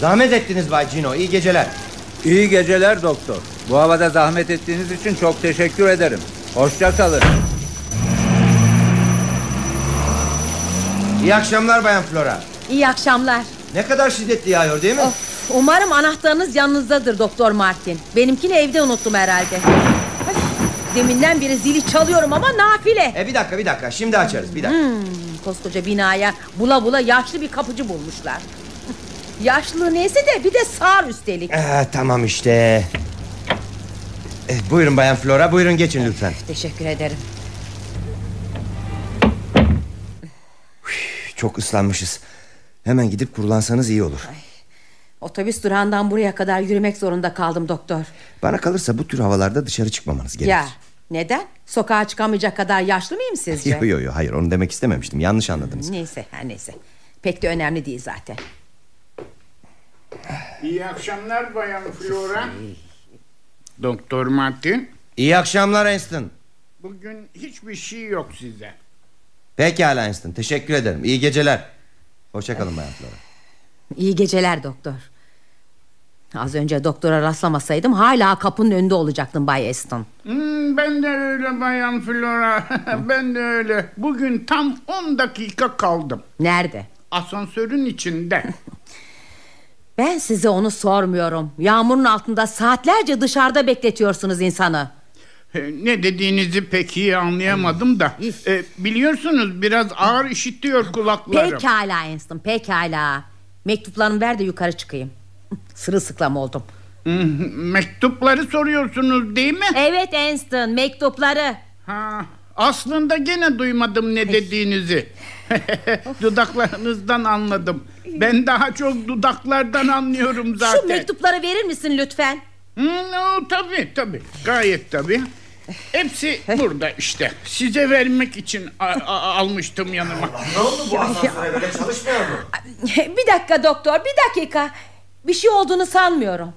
Zahmet ettiniz Bay Cino. İyi geceler. İyi geceler doktor. Bu havada zahmet ettiğiniz için çok teşekkür ederim. Hoşça kalın. İyi akşamlar Bayan Flora. İyi akşamlar. Ne kadar şiddetli yağıyor değil mi? Of, umarım anahtarınız yanınızdadır Doktor Martin. Benimkini evde unuttum herhalde. Deminden beri zili çalıyorum ama nafile. E bir dakika bir dakika şimdi açarız bir dakika. Hmm, koskoca binaya bula bula yaşlı bir kapıcı bulmuşlar. Yaşlı neyse de bir de sağır üstelik. Ee, tamam işte. E, buyurun Bayan Flora buyurun geçin lütfen. Teşekkür ederim. Çok ıslanmışız. Hemen gidip kurulansanız iyi olur. Otobüs durağından buraya kadar yürümek zorunda kaldım doktor. Bana kalırsa bu tür havalarda dışarı çıkmamanız gerekir. Ya neden? Sokağa çıkamayacak kadar yaşlı mıyım sizce? Yok yok yo, hayır onu demek istememiştim yanlış anladınız. Neyse her neyse. Pek de önemli değil zaten. İyi akşamlar Bayan Flora. Doktor Martin. İyi akşamlar Einstein. Bugün hiçbir şey yok size. Pekala Einstein teşekkür ederim. İyi geceler. Hoşçakalın Bayan Flora. İyi geceler doktor. Az önce doktora rastlamasaydım hala kapının önünde olacaktım Bay Aston. Hmm, ben de öyle Bayan Flora. ben de öyle. Bugün tam 10 dakika kaldım. Nerede? Asansörün içinde. Ben size onu sormuyorum. Yağmurun altında saatlerce dışarıda bekletiyorsunuz insanı. E, ne dediğinizi pek iyi anlayamadım da. E, biliyorsunuz biraz ağır işitiyor kulaklarım. Pekala Einstein pekala. Mektuplarımı ver de yukarı çıkayım. Sırılsıklam oldum. Hmm, Mektupları soruyorsunuz değil mi? Evet Einstein mektupları. Ha, aslında gene duymadım ne dediğinizi. Dudaklarınızdan anladım. Ben daha çok dudaklardan anlıyorum zaten. Şu mektupları verir misin lütfen? Hmm, o, tabii tabii gayet tabii. Hepsi burada işte. Size vermek için almıştım yanıma. Ne oldu bu asansöre böyle çalışmıyor mu? bir dakika doktor bir dakika. Bir şey olduğunu sanmıyorum.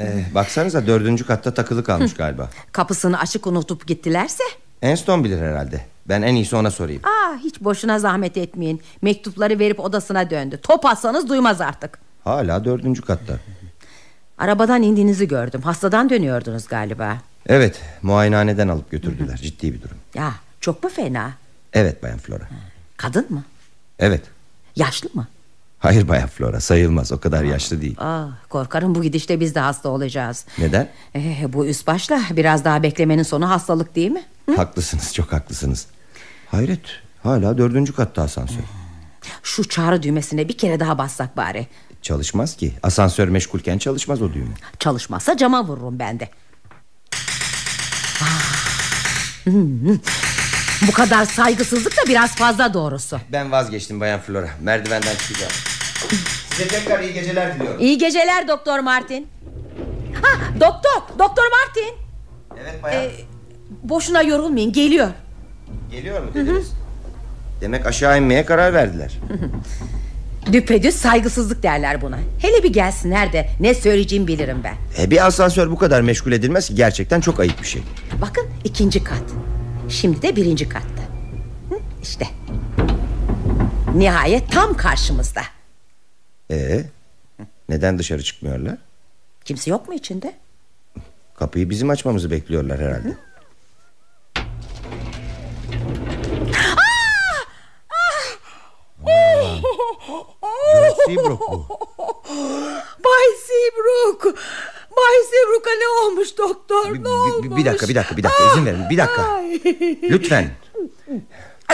Ee, baksanıza dördüncü katta takılı kalmış galiba. Kapısını açık unutup gittilerse? Enston bilir herhalde. Ben en iyisi ona sorayım. Aa, hiç boşuna zahmet etmeyin. Mektupları verip odasına döndü. Top atsanız duymaz artık. Hala dördüncü katta. Arabadan indiğinizi gördüm. Hastadan dönüyordunuz galiba. Evet muayenehaneden alıp götürdüler. Ciddi bir durum. Ya çok mu fena? Evet Bayan Flora. Kadın mı? Evet. Yaşlı mı? Hayır Bayan Flora sayılmaz o kadar yaşlı değil. Aa, korkarım bu gidişte biz de hasta olacağız. Neden? Ee, bu üst başla biraz daha beklemenin sonu hastalık değil mi? Haklısınız çok haklısınız. Hayret hala dördüncü katta asansör. Şu çağrı düğmesine bir kere daha bassak bari. Çalışmaz ki. Asansör meşgulken çalışmaz o düğme. Çalışmazsa cama vururum ben de. Ah. Hmm. Bu kadar saygısızlık da biraz fazla doğrusu. Ben vazgeçtim Bayan Flora. Merdivenden çıkacağım. Size tekrar iyi geceler diliyorum. İyi geceler Doktor Martin. Ha, doktor, Doktor Martin. Evet bayan. Ee, boşuna yorulmayın, geliyor. Geliyor mu dediniz? Demek aşağı inmeye karar verdiler. Düpedüz saygısızlık derler buna. Hele bir gelsinler de ne söyleyeceğimi bilirim ben. E, bir asansör bu kadar meşgul edilmez ki gerçekten çok ayıp bir şey. Bakın ikinci kat. Şimdi de birinci katta. Hı, işte. Nihayet tam karşımızda. E neden dışarı çıkmıyorlar? Kimse yok mu içinde? Kapıyı bizim açmamızı bekliyorlar herhalde. George Seabrook bu. Bay Seabrook. Bay Seabrook'a ne olmuş doktor? Bir, ne olmuş? bir dakika bir dakika bir dakika izin verin bir dakika. Ay. Lütfen.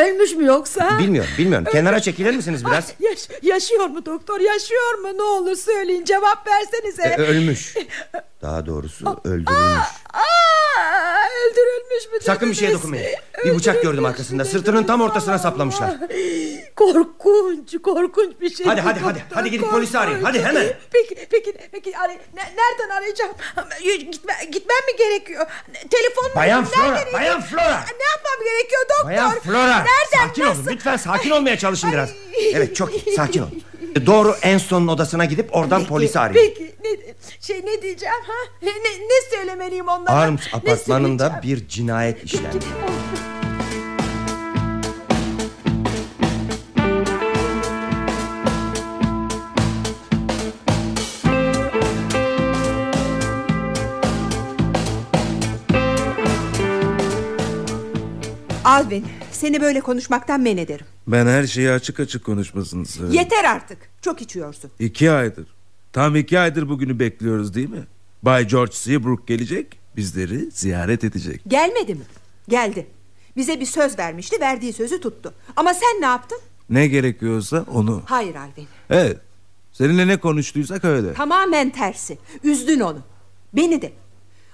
Ölmüş mü yoksa? Bilmiyorum bilmiyorum. Kenara çekilir misiniz biraz? Ay, yaş- yaşıyor mu doktor? Yaşıyor mu? Ne olur söyleyin cevap versenize. E, ölmüş. Daha doğrusu öldürülmüş. Aa, öldürülmüş mü? Sakın bir şeye dokunmayın. Bir bıçak gördüm arkasında. Sırtının tam ortasına saplamışlar. Korkunç, korkunç bir şey. Hadi, hadi, hadi. Hadi gidip polisi arayın. korkunç. Hadi, hemen. Peki, peki, peki. Aray, ne- nereden arayacağım? Gitme, gitmem mi gerekiyor? Telefon mu? Bayan Nereden Flora, arayacağım? Bayan Flora. Ne yapmam gerekiyor doktor? Bayan Flora. Nereden, sakin nasıl? olun lütfen sakin olmaya çalışın biraz. Evet çok iyi sakin olun. E, doğru Enson'un odasına gidip oradan peki, polisi arayın. Peki ne, şey ne diyeceğim ha? Ne, ne söylemeliyim onlara? Arms apartmanında bir cinayet işlendi. Peki, Al seni böyle konuşmaktan men ederim Ben her şeyi açık açık konuşmasını severim. Yeter artık çok içiyorsun İki aydır. Tam iki aydır bugünü bekliyoruz değil mi? Bay George Seabrook gelecek. Bizleri ziyaret edecek. Gelmedi mi? Geldi Bize bir söz vermişti verdiği sözü tuttu Ama sen ne yaptın? Ne gerekiyorsa onu. Hayır Alvin Evet. Seninle ne konuştuysak öyle. Tamamen tersi Üzdün onu Beni de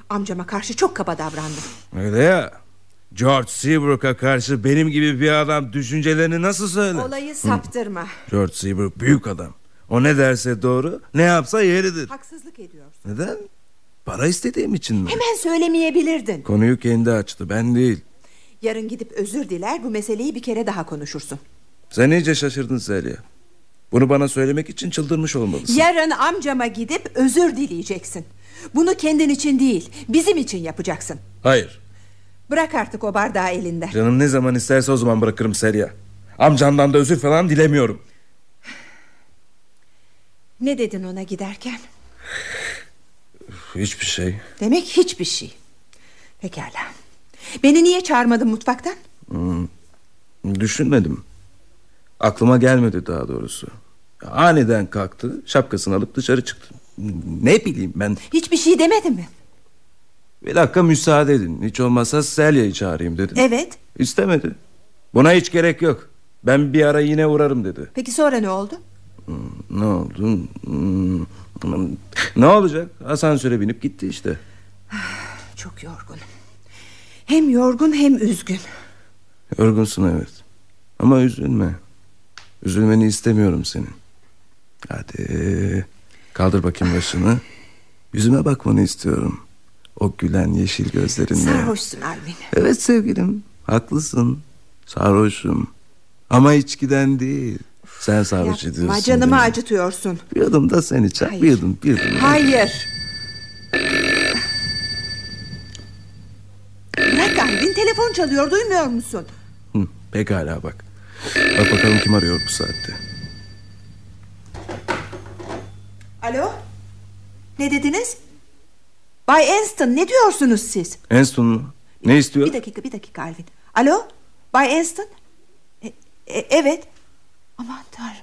Amcama karşı çok kaba davrandın Öyle ya. George Seabrook'a karşı benim gibi bir adam düşüncelerini nasıl söyler? Olayı saptırma George Seabrook büyük adam. O ne derse doğru, ne yapsa yeridir. Haksızlık ediyorsun Neden? Para istediğim için mi? Hemen söylemeyebilirdin Konuyu kendi açtı, ben değil. Yarın gidip özür diler bu meseleyi bir kere daha konuşursun Sen iyice şaşırdın Selya. Bunu bana söylemek için çıldırmış olmalısın. Yarın amcama gidip özür dileyeceksin Bunu kendin için değil bizim için yapacaksın Hayır. Bırak artık o bardağı elinden Canım ne zaman isterse o zaman bırakırım Selya. Amcandan da özür falan dilemiyorum. Ne dedin ona giderken? Hiçbir şey. Demek hiçbir şey. Pekala. Beni niye çağırmadın mutfaktan? Düşünmedim. Aklıma gelmedi daha doğrusu. Aniden kalktı, şapkasını alıp dışarı çıktı. Ne bileyim ben. Hiçbir şey demedin mi? Bir dakika müsaade edin. Hiç olmazsa Selya'yı çağırayım dedim. Evet. İstemedi. Buna hiç gerek yok. Ben bir ara yine uğrarım dedi. Peki sonra ne oldu? Ne oldu? Hmm, Ne olacak? Asansöre binip gitti işte. Çok yorgunum. Hem yorgun hem üzgün. Yorgunsun evet. Ama üzülme. Üzülmeni istemiyorum senin. Hadi. Kaldır bakayım başını. Yüzüme bakmanı istiyorum. O gülen yeşil gözlerinle. Sarhoşsun Alvin. Evet sevgilim. Haklısın. Sarhoşum. Ama içkiden değil. Sen sarhoş ediyorsun. Yapma canımı beni. acıtıyorsun. Bir yudum da sen iç. ha. Hayır. Bir yudum, bir yudum. Hayır. Bırak Alvin telefon çalıyor duymuyor musun? Hı, pekala bak. Bak bakalım kim arıyor bu saatte. Alo? Ne dediniz? Bay Anston ne diyorsunuz siz? Enston mu? Ne istiyor? Bir dakika bir dakika Alvin. Alo? Bay Anston? E, e, evet. Aman tanrım.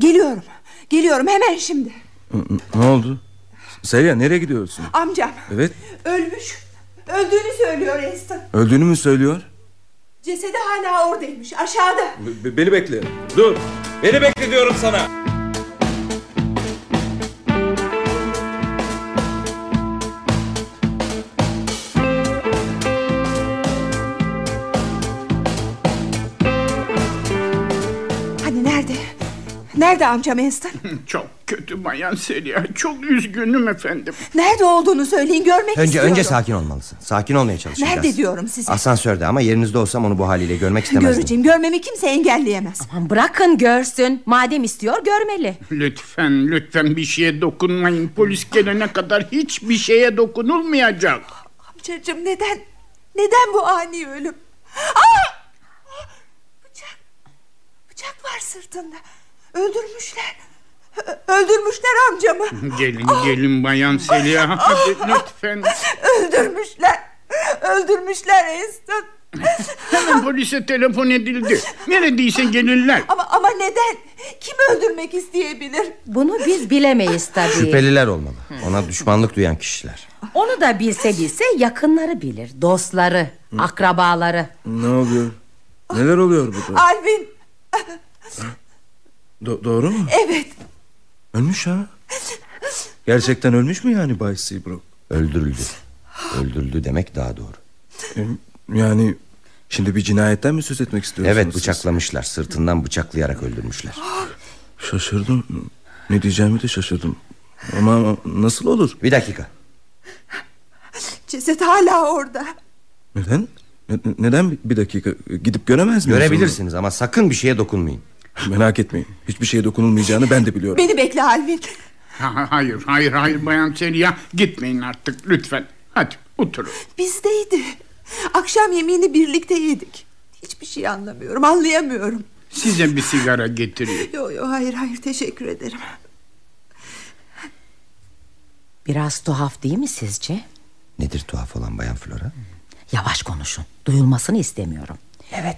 Geliyorum. Geliyorum hemen şimdi. Ne oldu? Selya nereye gidiyorsun? Amcam. Evet. Ölmüş. Öldüğünü söylüyor Anston. Öldüğünü mü söylüyor? Cesedi hala oradaymış aşağıda. Be- beni bekle. Dur. Beni bekle diyorum sana. Nerede amcam Anston? Çok kötü bayan Selya. Çok üzgünüm efendim. Nerede olduğunu söyleyin görmek Önce istiyorum. önce sakin olmalısın. Sakin olmaya çalışacağız. Nerede diyorum size? Asansörde ama yerinizde olsam onu bu haliyle görmek istemezdim. Göreceğim görmemi kimse engelleyemez. Aman bırakın görsün. Madem istiyor görmeli. Lütfen lütfen bir şeye dokunmayın. Polis gelene kadar hiçbir şeye dokunulmayacak. Amcacığım neden? Neden bu ani ölüm? Aa! Bıçak. Bıçak var sırtında. Öldürmüşler. Öldürmüşler amcamı. Gelin gelin bayan. Hadi lütfen. Öldürmüşler. Öldürmüşler Anston. Hemen polise telefon edildi. Neredeyse gelirler. Ama ama neden? Kim öldürmek isteyebilir? Bunu biz bilemeyiz tabii. Şüpheliler olmalı. Ona düşmanlık duyan kişiler. Onu da bilse bilse yakınları bilir. Dostları, akrabaları. Ne oluyor? Neler oluyor burada? Alvin. Do- doğru mu? Evet. Ölmüş ha. Gerçekten ölmüş mü yani Bay Seabrook? Öldürüldü. Öldürüldü demek daha doğru. Yani şimdi bir cinayetten mi söz etmek istiyorsunuz? Evet siz? bıçaklamışlar. Sırtından bıçaklayarak öldürmüşler. Şaşırdım. Ne diyeceğimi de şaşırdım. Ama, nasıl olur? Bir dakika. Ceset hala orada. Neden? Ne- neden bir dakika gidip göremez miyiz? Görebilirsiniz ama sakın bir şeye dokunmayın. Merak etmeyin. Hiçbir şeye dokunulmayacağını ben de biliyorum. Beni bekle Alvin. Ha- Hayır hayır hayır bayan Selya. Gitmeyin artık lütfen. Hadi oturun. Bizdeydi. Akşam yemeğini birlikte yedik. Hiçbir şey anlamıyorum, anlayamıyorum. Size bir sigara getireyim. Yo yo hayır hayır teşekkür ederim. Biraz tuhaf değil mi sizce? Nedir tuhaf olan Bayan Flora? Yavaş konuşun. Duyulmasını istemiyorum. Evet.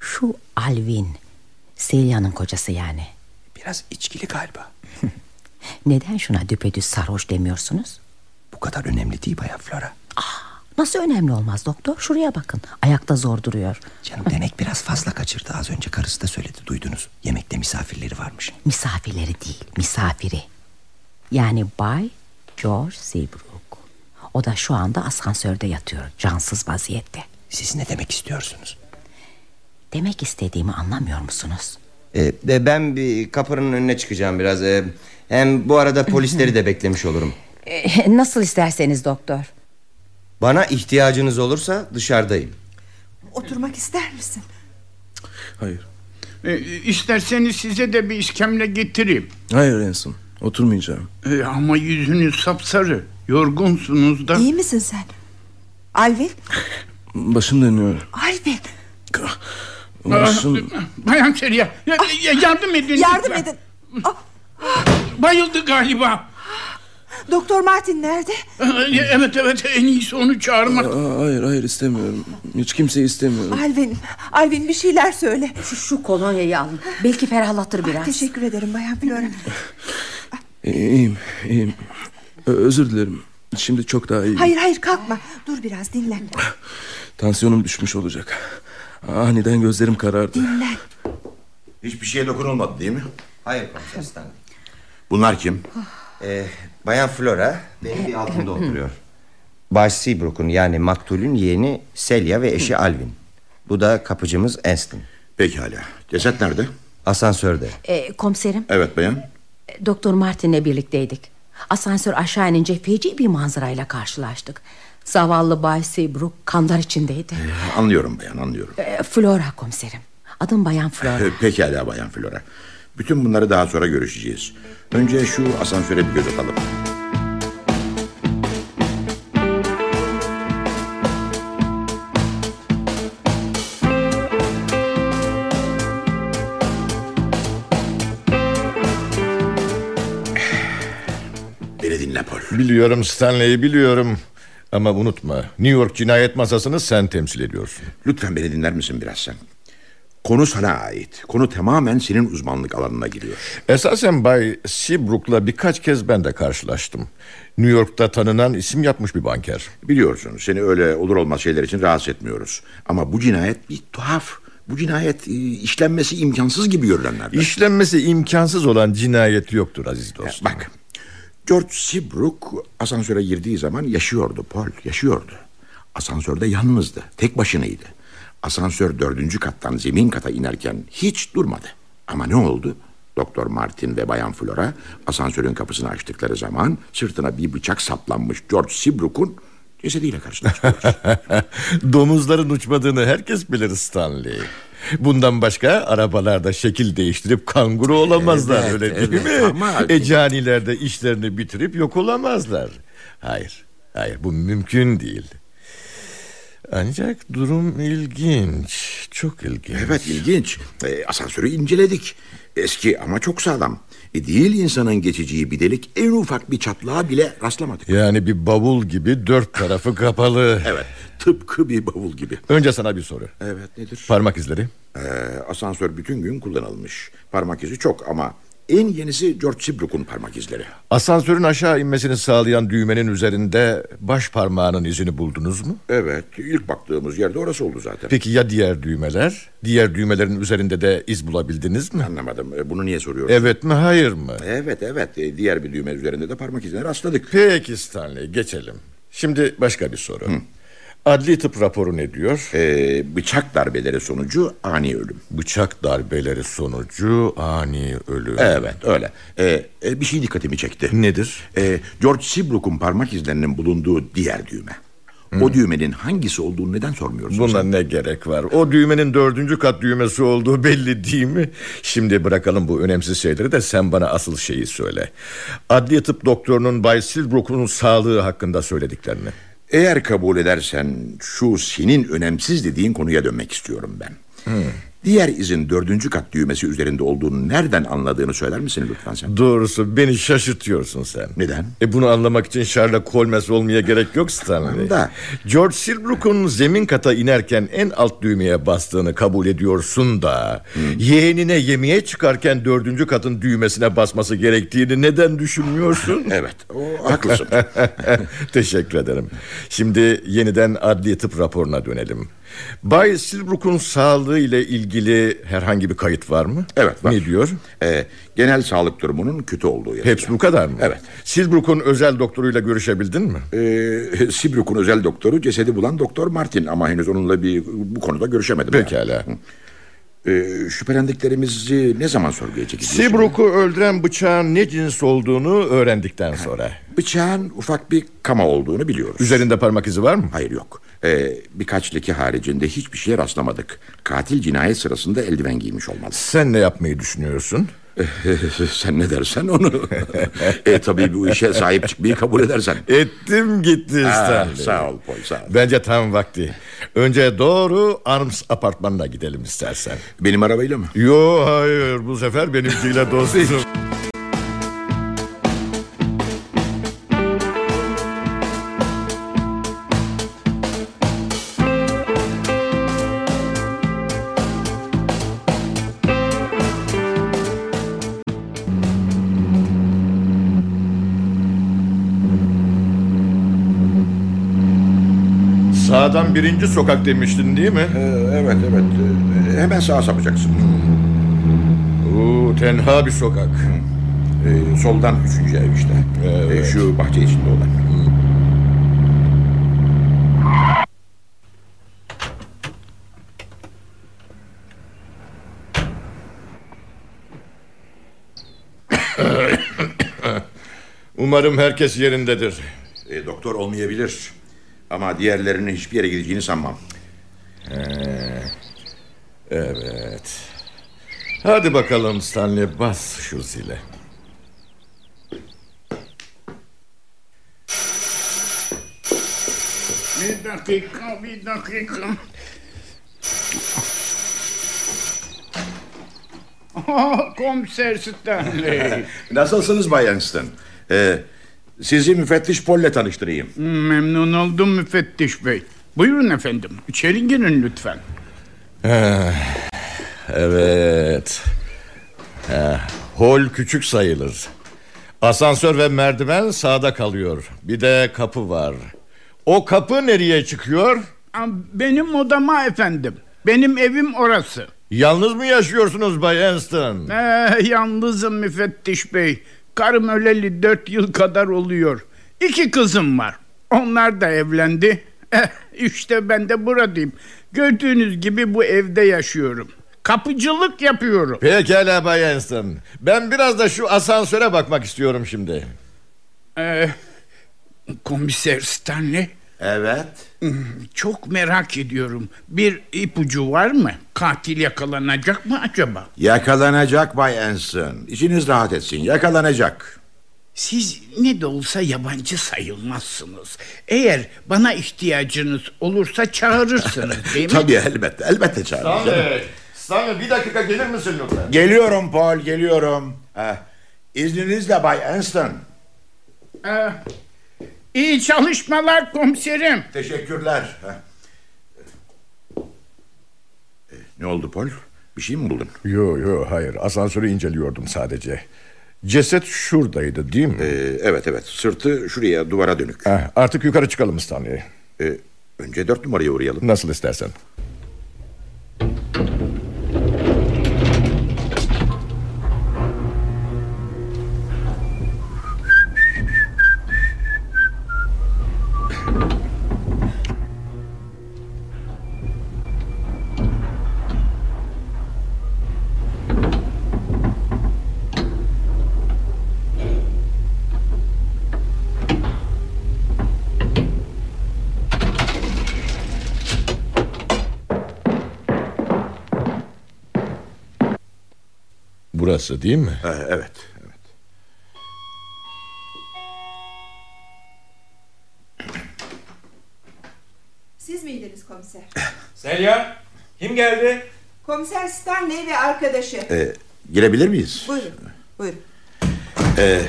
Şu Alvin, Selya'nın kocası yani. Biraz içkili galiba. Neden şuna düpedüz sarhoş demiyorsunuz? Bu kadar önemli değil Bayan Flora. Nasıl önemli olmaz doktor? Şuraya bakın. Ayakta zor duruyor. Canım demek biraz fazla kaçırdı. Az önce karısı da söyledi duydunuz. Yemekte misafirleri varmış. Misafirleri değil, misafiri. Yani Bay George Seabrook. O da şu anda asansörde yatıyor, cansız vaziyette. Siz ne demek istiyorsunuz? Demek istediğimi anlamıyor musunuz? Ee, e, ben bir kapının önüne çıkacağım biraz. Ee, hem bu arada polisleri de beklemiş olurum. Ee, nasıl isterseniz doktor. Bana ihtiyacınız olursa dışarıdayım. Oturmak ister misin? Hayır. E, isterseniz size de bir iskemle getireyim. Hayır Enson. Oturmayacağım. E, ama yüzünüz sapsarı. Yorgunsunuz da. İyi misin sen? Alvin, Başım dönüyor. Alvin. Başım... Bayan ya- yardım edin. Yardım lütfen. edin. Ah, Bayıldı galiba. Doktor Martin nerede? E, Evet evet en iyisi onu çağırmak. Aa, hayır hayır istemiyorum. Hiç kimseyi istemiyorum. Alvin, Alvin bir şeyler söyle. Şu, şu kolonyayı alın. Belki ferahlatır biraz. Teşekkür ederim Bayan Flora. İyiyim iyiyim. Özür dilerim. Şimdi çok daha iyiyim. Hayır hayır kalkma. Dur biraz dinlen. Tansiyonum düşmüş olacak. Aniden gözlerim karardı. Dinlen. Hiçbir şeye dokunulmadı değil mi? Hayır komiser Stanley. Bunlar kim? Ee, Bayan Flora benim bir altımda oturuyor. Bay Seabrook'un yani maktulün yeğeni Celia ve eşi Alvin. Bu da kapıcımız Anston. Pekala. Ceset nerede? Asansörde. Ee, komiserim, Evet bayan. Doktor Martin'le birlikteydik. Asansör aşağı inince feci bir manzarayla karşılaştık. Zavallı Bay Seabrook kandar içindeydi. Anlıyorum bayan anlıyorum. Ee, Flora komiserim. Adım Bayan Flora. Ee, Pekala bayan Flora. Bütün bunları daha sonra görüşeceğiz. Önce şu asansöre bir göz atalım. Beni dinle Paul. Biliyorum Stanley'i biliyorum. Ama unutma New York cinayet masasını sen temsil ediyorsun. Lütfen beni dinler misin biraz sen? Konu sana ait. Konu tamamen senin uzmanlık alanına giriyor. Esasen Bay Seabrook'la birkaç kez ben de karşılaştım. New York'ta tanınan isim yapmış bir banker. Biliyorsun seni öyle olur olmaz şeyler için rahatsız etmiyoruz. Ama bu cinayet bir tuhaf. Bu cinayet e, işlenmesi imkansız gibi görünenlerden. İşlenmesi imkansız olan cinayet yoktur aziz dostum. Bak George Seabrook asansöre girdiği zaman yaşıyordu Paul yaşıyordu. Asansörde yalnızdı tek başınaydı. Asansör dördüncü kattan zemin kata inerken hiç durmadı. Ama ne oldu? Doktor Martin ve Bayan Flora asansörün kapısını açtıkları zaman sırtına bir bıçak saplanmış George Seabrook'un cesediyle karşılaştılar. Domuzların uçmadığını herkes bilir Stanley. Bundan başka arabalarda şekil değiştirip kanguru olamazlar Evet, öyle değil evet, mi? ama- Ecaniler de işlerini bitirip yok olamazlar. Hayır, hayır bu mümkün değil. Ancak durum ilginç, çok ilginç. evet ilginç. E, asansörü inceledik. Eski ama çok sağlam. E, değil insanın geçeceği bir delik en ufak bir çatlağa bile rastlamadık. Yani bir bavul gibi dört tarafı kapalı. Evet tıpkı bir bavul gibi. Önce sana bir soru. Evet nedir? Parmak izleri. Ee, asansör bütün gün kullanılmış. Parmak izi çok ama en yenisi George Seabrook'un parmak izleri. Asansörün aşağı inmesini sağlayan düğmenin üzerinde baş parmağının izini buldunuz mu? Evet ilk baktığımız yerde orası oldu zaten. Peki ya diğer düğmeler? Diğer düğmelerin üzerinde de iz bulabildiniz mi? Anlamadım. E, Bunu niye soruyorsun? Evet mi hayır mı? Evet evet. E, Diğer bir düğme üzerinde de parmak izine rastladık. Peki Stanley geçelim. Şimdi başka bir soru. Adli tıp raporu ne diyor? Ee, bıçak darbeleri sonucu ani ölüm. Bıçak darbeleri sonucu ani ölüm. Evet öyle. Ee, e, bir şey dikkatimi çekti. Nedir? Ee, George Seabrook'un parmak izlerinin bulunduğu diğer düğme. O düğmenin hangisi olduğunu neden sormuyorsun Buna sen? ne gerek var? O düğmenin dördüncü kat düğmesi olduğu belli değil mi? Şimdi bırakalım bu önemsiz şeyleri de sen bana asıl şeyi söyle. Adli tıp doktorunun Bay Silbrook'un sağlığı hakkında söylediklerini. Eğer kabul edersen şu senin önemsiz dediğin konuya dönmek istiyorum ben. Diğer izin dördüncü kat düğmesi üzerinde olduğunu nereden anladığını söyler misin lütfen sen? Doğrusu beni şaşırtıyorsun sen. Neden? E bunu anlamak için Sherlock Holmes olmaya gerek yok Stanley. Da. George Silbrook'un zemin kata inerken en alt düğmeye bastığını kabul ediyorsun da... ...yeğenine yemeğe çıkarken dördüncü katın düğmesine basması gerektiğini neden düşünmüyorsun? Evet, o haklısın. Teşekkür ederim. Şimdi yeniden adli tıp raporuna dönelim. Bay Silbrook'un sağlığı ile ilgili herhangi bir kayıt var mı? Evet var. Ne diyor? Ee, genel sağlık durumunun kötü olduğu yazıyor. Hepsi bu kadar mı? Evet. Silbrook'un özel doktoruyla görüşebildin mi? Ee, Sibruk'un özel doktoru cesedi bulan doktor Martin ama henüz onunla bir bu konuda görüşemedim. Pekala. Ee, şüphelendiklerimizi ne zaman sorguya çekeceğiz? Silbrook'u öldüren bıçağın ne cins olduğunu öğrendikten sonra. Bıçağın ufak bir kama olduğunu biliyoruz. Üzerinde parmak izi var mı? Hayır yok. Ee, birkaç leke haricinde hiçbir şeye rastlamadık. Katil cinayet sırasında eldiven giymiş olmalı. Sen ne yapmayı düşünüyorsun? Sen ne dersen onu. e, tabii bu işe sahip çıkmayı kabul edersen. Ettim gitti Stanley. sağ ol Paul sağ ol. Bence tam vakti. Önce doğru Arms apartmanına gidelim istersen. Benim arabayla mı? Yo hayır bu sefer benimkiyle dostum. birinci sokak demiştin değil mi? Ee, evet evet. Ee, hemen sağa sapacaksın. Oo, tenha bir sokak. Ee, soldan üçüncü ev işte. Ee, şu bahçe içinde olan. Umarım herkes yerindedir. Ee, doktor olmayabilir. Ama diğerlerinin hiçbir yere gideceğini sanmam. Evet. Hadi bakalım Stanley bas şu zile. Bir dakika, bir dakika. Oh, komiser Stanley. Nasılsınız Bay Anston? Ee, sizi müfettiş Pol'le tanıştırayım. Memnun oldum müfettiş bey. Buyurun efendim. İçeri girin lütfen. Evet. Eh, hol küçük sayılır. Asansör ve merdiven sağda kalıyor. Bir de kapı var. O kapı nereye çıkıyor? Benim odama efendim. Benim evim orası. Yalnız mı yaşıyorsunuz Bay Anston? Ee, yalnızım müfettiş bey. Karım öleli dört yıl kadar oluyor. İki kızım var. Onlar da evlendi. Eh, işte ben de buradayım. Gördüğünüz gibi bu evde yaşıyorum. Kapıcılık yapıyorum. Pekala Bay Anston. Ben biraz da şu asansöre bakmak istiyorum şimdi. Ee, komiser Stanley. Evet. Çok merak ediyorum. Bir ipucu var mı? Katil yakalanacak mı acaba? Yakalanacak Bay Anston. İçiniz rahat etsin. Yakalanacak. Siz ne de olsa yabancı sayılmazsınız. Eğer bana ihtiyacınız olursa çağırırsınız değil mi? Tabii elbette. Elbette çağırırız. Stanley, Stanley bir dakika gelir misin lütfen? Geliyorum Paul, geliyorum. Heh. İzninizle Bay Anston. Ee, iyi çalışmalar komiserim. Teşekkürler. Ee, Ne oldu Paul? Bir şey mi buldun? Yo yo hayır asansörü inceliyordum sadece. Ceset şuradaydı değil mi? Ee, evet evet. Sırtı şuraya duvara dönük. Heh, artık yukarı çıkalım Stanley. Ee, önce dört numaraya uğrayalım. Nasıl istersen. Burası değil mi? Ee, evet. evet. Siz miydiniz komiser? Selya kim geldi? Komiser Stanley ve arkadaşı. Ee, girebilir miyiz? Buyurun. Buyurun. Ee,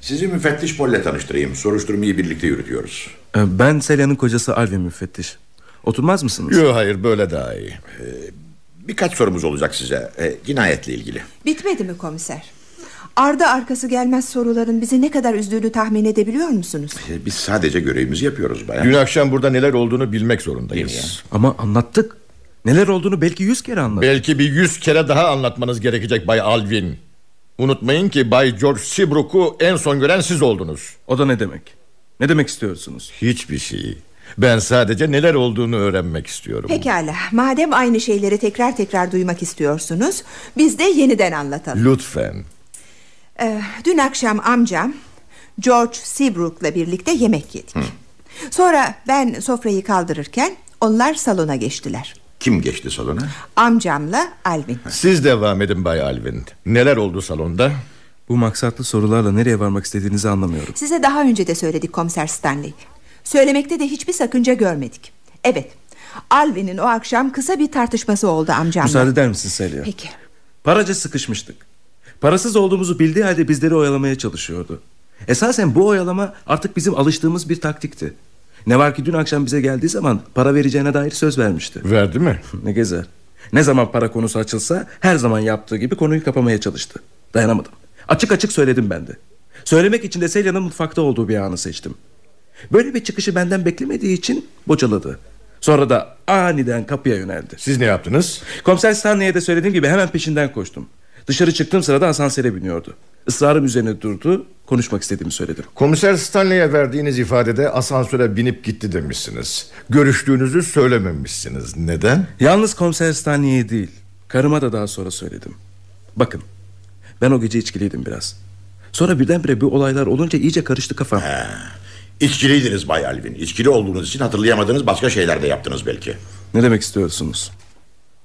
sizi müfettiş Pol'le tanıştırayım. Soruşturmayı birlikte yürütüyoruz. Ee, Ben Selya'nın kocası Alvin müfettiş. Oturmaz mısınız? Yok hayır böyle daha iyi. Birkaç sorumuz olacak size. Ee, cinayetle ilgili. Bitmedi mi komiser? Ardı arkası gelmez soruların bizi ne kadar üzdüğünü tahmin edebiliyor musunuz? Ee, biz sadece görevimizi yapıyoruz bayan. Dün akşam burada neler olduğunu bilmek zorundayız. Ama anlattık. Neler olduğunu belki yüz kere anlattık. Belki bir yüz kere daha anlatmanız gerekecek Bay Alvin. Unutmayın ki Bay George Seabrook'u en son gören siz oldunuz. O da ne demek? Ne demek istiyorsunuz? Hiçbir şey. Ben sadece neler olduğunu öğrenmek istiyorum. Pekala. Madem aynı şeyleri tekrar tekrar duymak istiyorsunuz, biz de yeniden anlatalım. Lütfen. Ee, dün akşam amcam George Seabrook'la birlikte yemek yedik. Sonra ben sofrayı kaldırırken onlar salona geçtiler. Kim geçti salona? Amcamla Alvin. Siz devam edin Bay Alvin. Neler oldu salonda? Bu maksatlı sorularla nereye varmak istediğinizi anlamıyorum. Size daha önce de söyledik komiser Stanley. Söylemekte de hiçbir sakınca görmedik. Evet. Alvin'in o akşam kısa bir tartışması oldu amcamla. Müsaade eder misin Selya? Peki. Paraca sıkışmıştık. Parasız olduğumuzu bildiği halde bizleri oyalamaya çalışıyordu. Esasen bu oyalama artık bizim alıştığımız bir taktikti. Ne var ki dün akşam bize geldiği zaman para vereceğine dair söz vermişti. Verdi mi? Ne gezer. Ne zaman para konusu açılsa her zaman yaptığı gibi konuyu kapamaya çalıştı. Dayanamadım. Açık açık söyledim ben de. Söylemek için de Selya'nın mutfakta olduğu bir anı seçtim. Böyle bir çıkışı benden beklemediği için bocaladı. Sonra da aniden kapıya yöneldi. Siz ne yaptınız? Komiser Stanley'e de söylediğim gibi hemen peşinden koştum. Dışarı çıktığım sırada asansöre biniyordu. Israrım üzerine durdu. Konuşmak istediğimi söyledim. Komiser Stanley'e verdiğiniz ifadede asansöre binip gitti demişsiniz. Görüştüğünüzü söylememişsiniz. Neden? Yalnız komiser Stanley'e değil. Karıma da daha sonra söyledim. Bakın. Ben o gece içkiliydim biraz. Sonra birdenbire bu olaylar olunca iyice karıştı kafam. İçkiliydiniz Bay Alvin. İçkili olduğunuz için hatırlayamadığınız başka şeyler de yaptınız belki. Ne demek istiyorsunuz?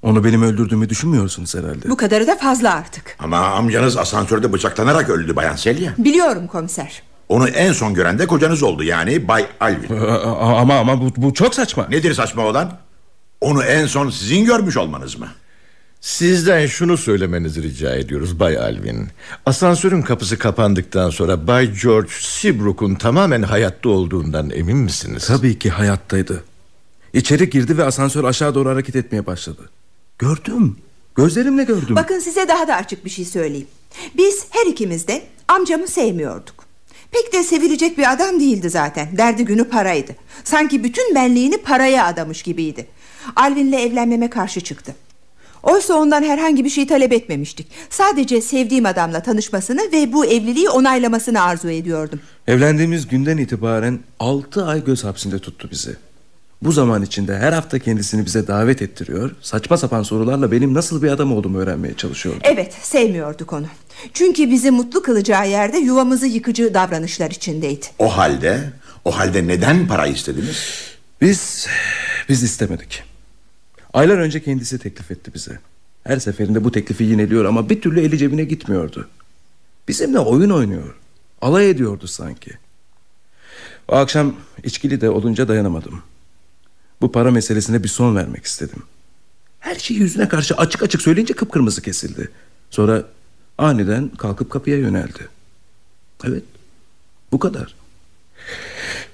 Onu benim öldürdüğümü düşünmüyorsunuz herhalde. Bu kadarı da fazla artık. Ama amcanız asansörde bıçaklanarak öldü Bayan Selya. Biliyorum komiser. Onu en son gören de kocanız oldu yani Bay Alvin. Aa, Ama ama bu, bu çok saçma. Nedir saçma olan? Onu en son sizin görmüş olmanız mı? Sizden şunu söylemenizi rica ediyoruz Bay Alvin. Asansörün kapısı kapandıktan sonra Bay George Seabrook'un tamamen hayatta olduğundan emin misiniz? Tabii ki hayattaydı. İçeri girdi ve asansör aşağı doğru hareket etmeye başladı. Gördüm. Gözlerimle gördüm. Bakın size daha da açık bir şey söyleyeyim. Biz her ikimiz de amcamı sevmiyorduk. Pek de sevilecek bir adam değildi zaten. Derdi günü paraydı. Sanki bütün benliğini paraya adamış gibiydi. Alvin'le evlenmeme karşı çıktı. Oysa ondan herhangi bir şey talep etmemiştik. Sadece sevdiğim adamla tanışmasını ve bu evliliği onaylamasını arzu ediyordum. Evlendiğimiz günden itibaren altı ay göz hapsinde tuttu bizi. Bu zaman içinde her hafta kendisini bize davet ettiriyor. Saçma sapan sorularla benim nasıl bir adam olduğumu öğrenmeye çalışıyordu. Evet sevmiyorduk onu. Çünkü bizi mutlu kılacağı yerde yuvamızı yıkıcı davranışlar içindeydi. O halde, o halde neden para istediniz? Biz, biz istemedik. Aylar önce kendisi teklif etti bize. Her seferinde bu teklifi yineliyor ama bir türlü eli cebine gitmiyordu. Bizimle oyun oynuyor. Alay ediyordu sanki. O akşam içkili de olunca dayanamadım. Bu para meselesine bir son vermek istedim. Her şeyi yüzüne karşı açık açık söyleyince kıpkırmızı kesildi. Sonra aniden kalkıp kapıya yöneldi. Evet, bu kadar.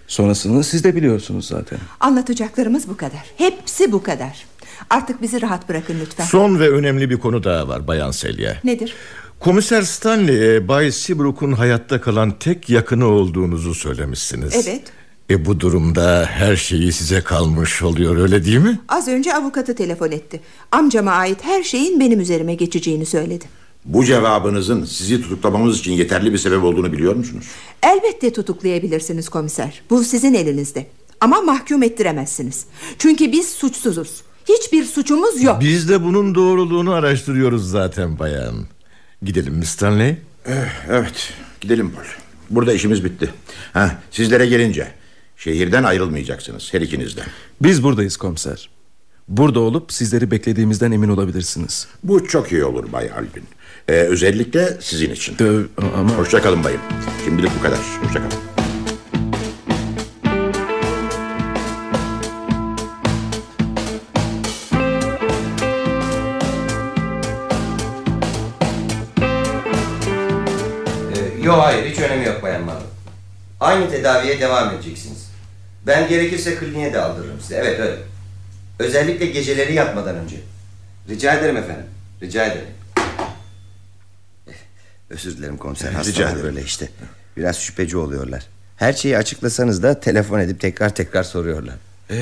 Sonrasını siz de biliyorsunuz zaten. Anlatacaklarımız bu kadar. Hepsi bu kadar. Artık bizi rahat bırakın lütfen. Son ve önemli bir konu daha var Bayan Selya. Nedir? Komiser Stanley'e Bay Seabrook'un hayatta kalan tek yakını olduğunuzu söylemişsiniz. Evet. E bu durumda her şeyi size kalmış oluyor öyle değil mi? Az önce avukatı telefon etti. Amcama ait her şeyin benim üzerime geçeceğini söyledi. Bu cevabınızın sizi tutuklamamız için yeterli bir sebep olduğunu biliyor musunuz? Elbette tutuklayabilirsiniz komiser. Bu sizin elinizde. Ama mahkum ettiremezsiniz. Çünkü biz suçsuzuz. Hiçbir suçumuz yok. Biz de bunun doğruluğunu araştırıyoruz zaten bayan. Gidelim mi Stanley? Evet, gidelim Paul. Burada işimiz bitti. Ha, sizlere gelince şehirden ayrılmayacaksınız her ikiniz de. Biz buradayız komiser. Burada olup sizleri beklediğimizden emin olabilirsiniz. Bu çok iyi olur Bay Albin. Ee, özellikle sizin için. Ee, ama Hoşçakalın bayım. Şimdilik bu kadar. Hoşçakalın. Yok hayır hiç önemi yok Bayan Marlon. Aynı tedaviye devam edeceksiniz. Ben gerekirse kliniğe de aldırırım size. Evet öyle. Özellikle geceleri yatmadan önce. Rica ederim efendim. Rica ederim. Eh, Özür dilerim komiser. Rica Hastalar ederim. böyle işte. Biraz şüpheci oluyorlar. Her şeyi açıklasanız da telefon edip tekrar tekrar soruyorlar. Ee,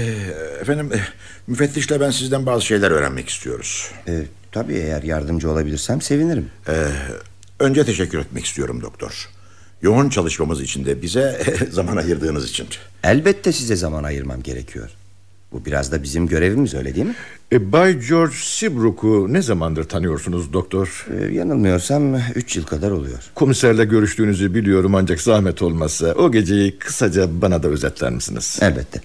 efendim e, müfettişle ben sizden bazı şeyler öğrenmek istiyoruz. Ee, tabii eğer yardımcı olabilirsem sevinirim. Ee, önce teşekkür etmek istiyorum doktor. Yoğun çalışmamız için de bize zaman ayırdığınız için. Elbette size zaman ayırmam gerekiyor. Bu biraz da bizim görevimiz öyle değil mi? E, Bay George Seabrook'u ne zamandır tanıyorsunuz doktor? Ee, yanılmıyorsam 3 yıl kadar oluyor. Komiserle görüştüğünüzü biliyorum ancak zahmet olmazsa o geceyi kısaca bana da özetler misiniz? Elbette.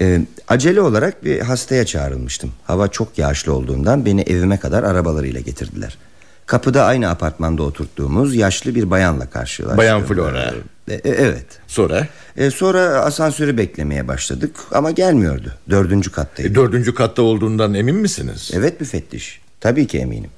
Ee, acele olarak bir hastaya çağrılmıştım. Hava çok yağışlı olduğundan beni evime kadar arabalarıyla getirdiler. Kapıda aynı apartmanda oturttuğumuz yaşlı bir bayanla karşılaştım. Bayan Flora. Ee, e- evet. Sonra? Ee, sonra asansörü beklemeye başladık ama gelmiyordu. Dördüncü kattaydı. E, dördüncü katta olduğundan emin misiniz? Evet müfettiş. Tabii ki eminim.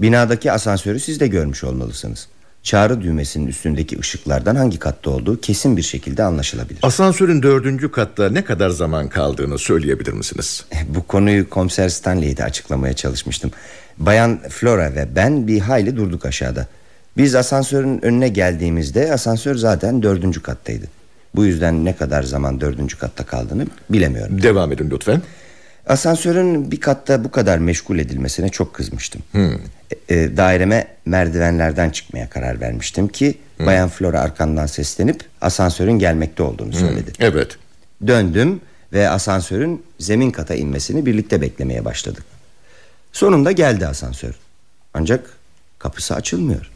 Binadaki asansörü siz de görmüş olmalısınız. Çağrı düğmesinin üstündeki ışıklardan hangi katta olduğu kesin bir şekilde anlaşılabilir. Asansörün dördüncü katta ne kadar zaman kaldığını söyleyebilir misiniz? Bu konuyu komiser Stanley'de açıklamaya çalışmıştım. Bayan Flora ve ben bir hayli durduk aşağıda. Biz asansörün önüne geldiğimizde asansör zaten dördüncü kattaydı. Bu yüzden ne kadar zaman dördüncü katta kaldığını bilemiyorum. Devam edin lütfen. Asansörün bir katta bu kadar meşgul edilmesine çok kızmıştım. E, e, daireme merdivenlerden çıkmaya karar vermiştim ki Bayan Flora arkamdan seslenip asansörün gelmekte olduğunu söyledi. Evet. Döndüm ve asansörün zemin kata inmesini birlikte beklemeye başladık. Sonunda geldi asansör. Ancak kapısı açılmıyor.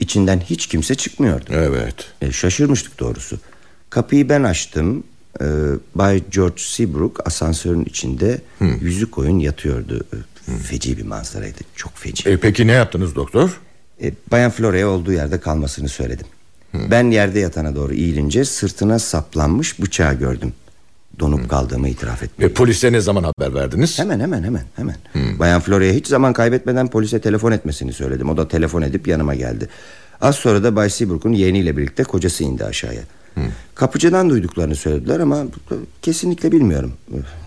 İçinden hiç kimse çıkmıyordu. Evet. E, şaşırmıştık doğrusu. Kapıyı ben açtım. E, Bay George Seabrook asansörün içinde yüzü koyun yatıyordu. E, Feci bir manzaraydı. Çok feci. E, peki ne yaptınız doktor? E, Bayan Flora'ya olduğu yerde kalmasını söyledim. Ben yerde yatana doğru eğilince sırtına saplanmış bıçağı gördüm. Donup kaldığımı itiraf ettim. E, polise ne zaman haber verdiniz? Hemen hemen hemen hemen. Bayan Flora'ya hiç zaman kaybetmeden polise telefon etmesini söyledim. O da telefon edip yanıma geldi. Az sonra da Bay Seabrook'un yeğeniyle birlikte kocası indi aşağıya. Kapıcıdan duyduklarını söylediler ama kesinlikle bilmiyorum.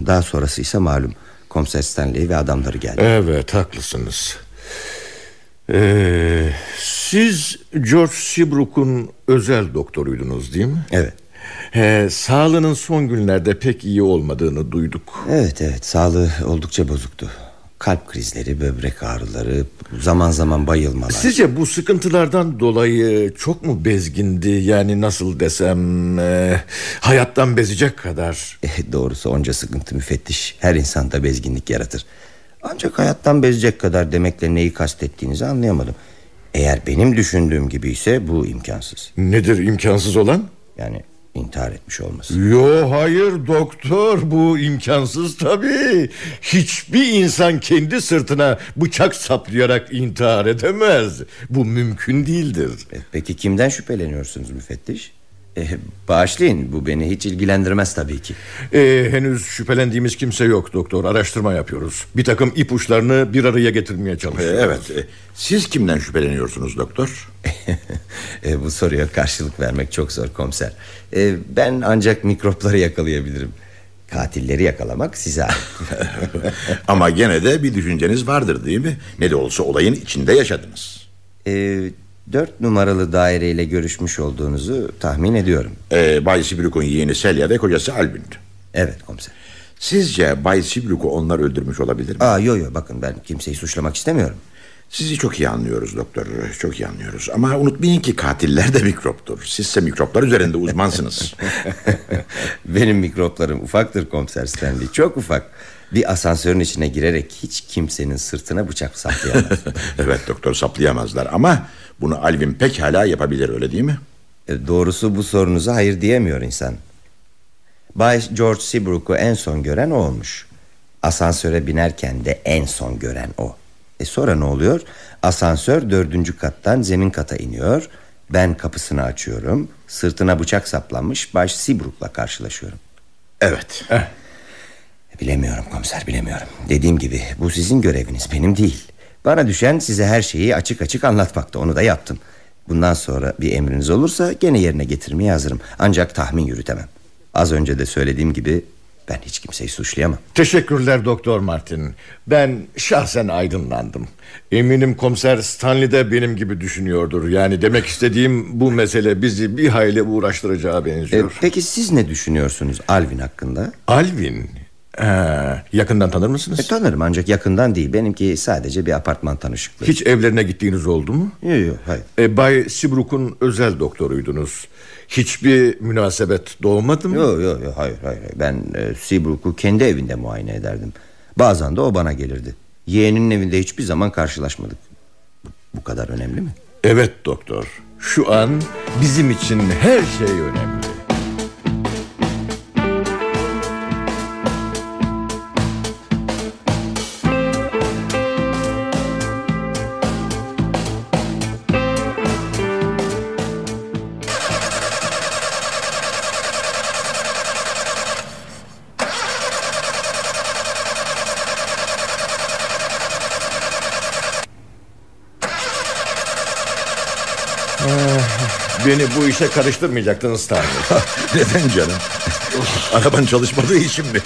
Daha sonrası ise malum. Komiser Stanley ve adamları geldi. Evet haklısınız. Ee, siz George Seabrook'un özel doktoruydunuz değil mi? Evet. Ee, sağlığının son günlerde pek iyi olmadığını duyduk. Evet evet sağlığı oldukça bozuktu. Kalp krizleri, böbrek ağrıları, zaman zaman bayılmalar. Sizce bu sıkıntılardan dolayı çok mu bezgindi? Yani nasıl desem e, hayattan bezecek kadar. Eh, Doğrusu onca sıkıntı müfettiş her insanda bezginlik yaratır. Ancak hayattan bezecek kadar demekle neyi kastettiğinizi anlayamadım. Eğer benim düşündüğüm gibi ise bu imkansız. Nedir imkansız olan? Yani intihar etmiş olması. Yo hayır doktor bu imkansız tabii. Hiçbir insan kendi sırtına bıçak saplayarak intihar edemez. Bu mümkün değildir. Eh, Peki kimden şüpheleniyorsunuz müfettiş? Eh, bağışlayın bu beni hiç ilgilendirmez tabii ki. Ee, henüz şüphelendiğimiz kimse yok doktor. Araştırma yapıyoruz. Bir takım ipuçlarını bir araya getirmeye Ee, çalışıyoruz. evet. e, siz kimden şüpheleniyorsunuz doktor? E, bu soruya karşılık vermek çok zor komiser. E, ben ancak mikropları yakalayabilirim. Katilleri yakalamak size. Ama gene de bir düşünceniz vardır değil mi? Ne de olsa olayın içinde yaşadınız. E, dört numaralı daireyle görüşmüş olduğunuzu tahmin ediyorum. Ee, Bay Sibruk'un yeğeni Celia ve kocası Albin. Evet komiser. Sizce Bay Sibruk'u onlar öldürmüş olabilir mi? Aa, yo yo bakın ben kimseyi suçlamak istemiyorum. Sizi çok iyi anlıyoruz doktor. Çok iyi anlıyoruz. Ama unutmayın ki katiller de mikroptur. Sizse mikroplar üzerinde uzmansınız. Benim mikroplarım ufaktır komiser Stanley. Çok ufak. Bir asansörün içine girerek hiç kimsenin sırtına bıçak saplayamaz. evet doktor saplayamazlar ama bunu Alvin pekala yapabilir öyle değil mi? E, Doğrusu bu sorunuza hayır diyemiyor insan. Bay George Seabrook'u en son gören o olmuş. Asansöre binerken de en son gören o. E sonra ne oluyor? Asansör dördüncü kattan zemin kata iniyor. Ben kapısını açıyorum. Sırtına bıçak saplanmış Bay Seabrook'la karşılaşıyorum. Evet. Bilemiyorum komiser bilemiyorum. Dediğim gibi bu sizin göreviniz benim değil. Bana düşen size her şeyi açık açık anlatmakta onu da yaptım. Bundan sonra bir emriniz olursa gene yerine getirmeye hazırım. Ancak tahmin yürütemem. Az önce de söylediğim gibi ben hiç kimseyi suçlayamam. Teşekkürler Doktor Martin. Ben şahsen aydınlandım. Eminim komiser Stanley de benim gibi düşünüyordur. Yani demek istediğim bu mesele bizi bir hayli uğraştıracağı E, benziyor. peki siz ne düşünüyorsunuz Alvin hakkında? Alvin. Ha, yakından tanır mısınız? E, tanırım ancak yakından değil. Benimki sadece bir apartman tanışıklığı. Hiç evlerine gittiğiniz oldu mu? Yok yok hayır. E, Bay Sibruk'un özel doktoruydunuz. Hiçbir münasebet doğmadı mı? Yok yok yo, hayır hayır. Ben e, Seabrook'u kendi evinde muayene ederdim. Bazen de o bana gelirdi. Yeğeninin evinde hiçbir zaman karşılaşmadık. Bu, bu kadar önemli mi? Evet doktor. Şu an bizim için her şey önemli. Beni bu işe karıştırmayacaktın Stanley. Neden canım? Araban çalışmadığı için mi?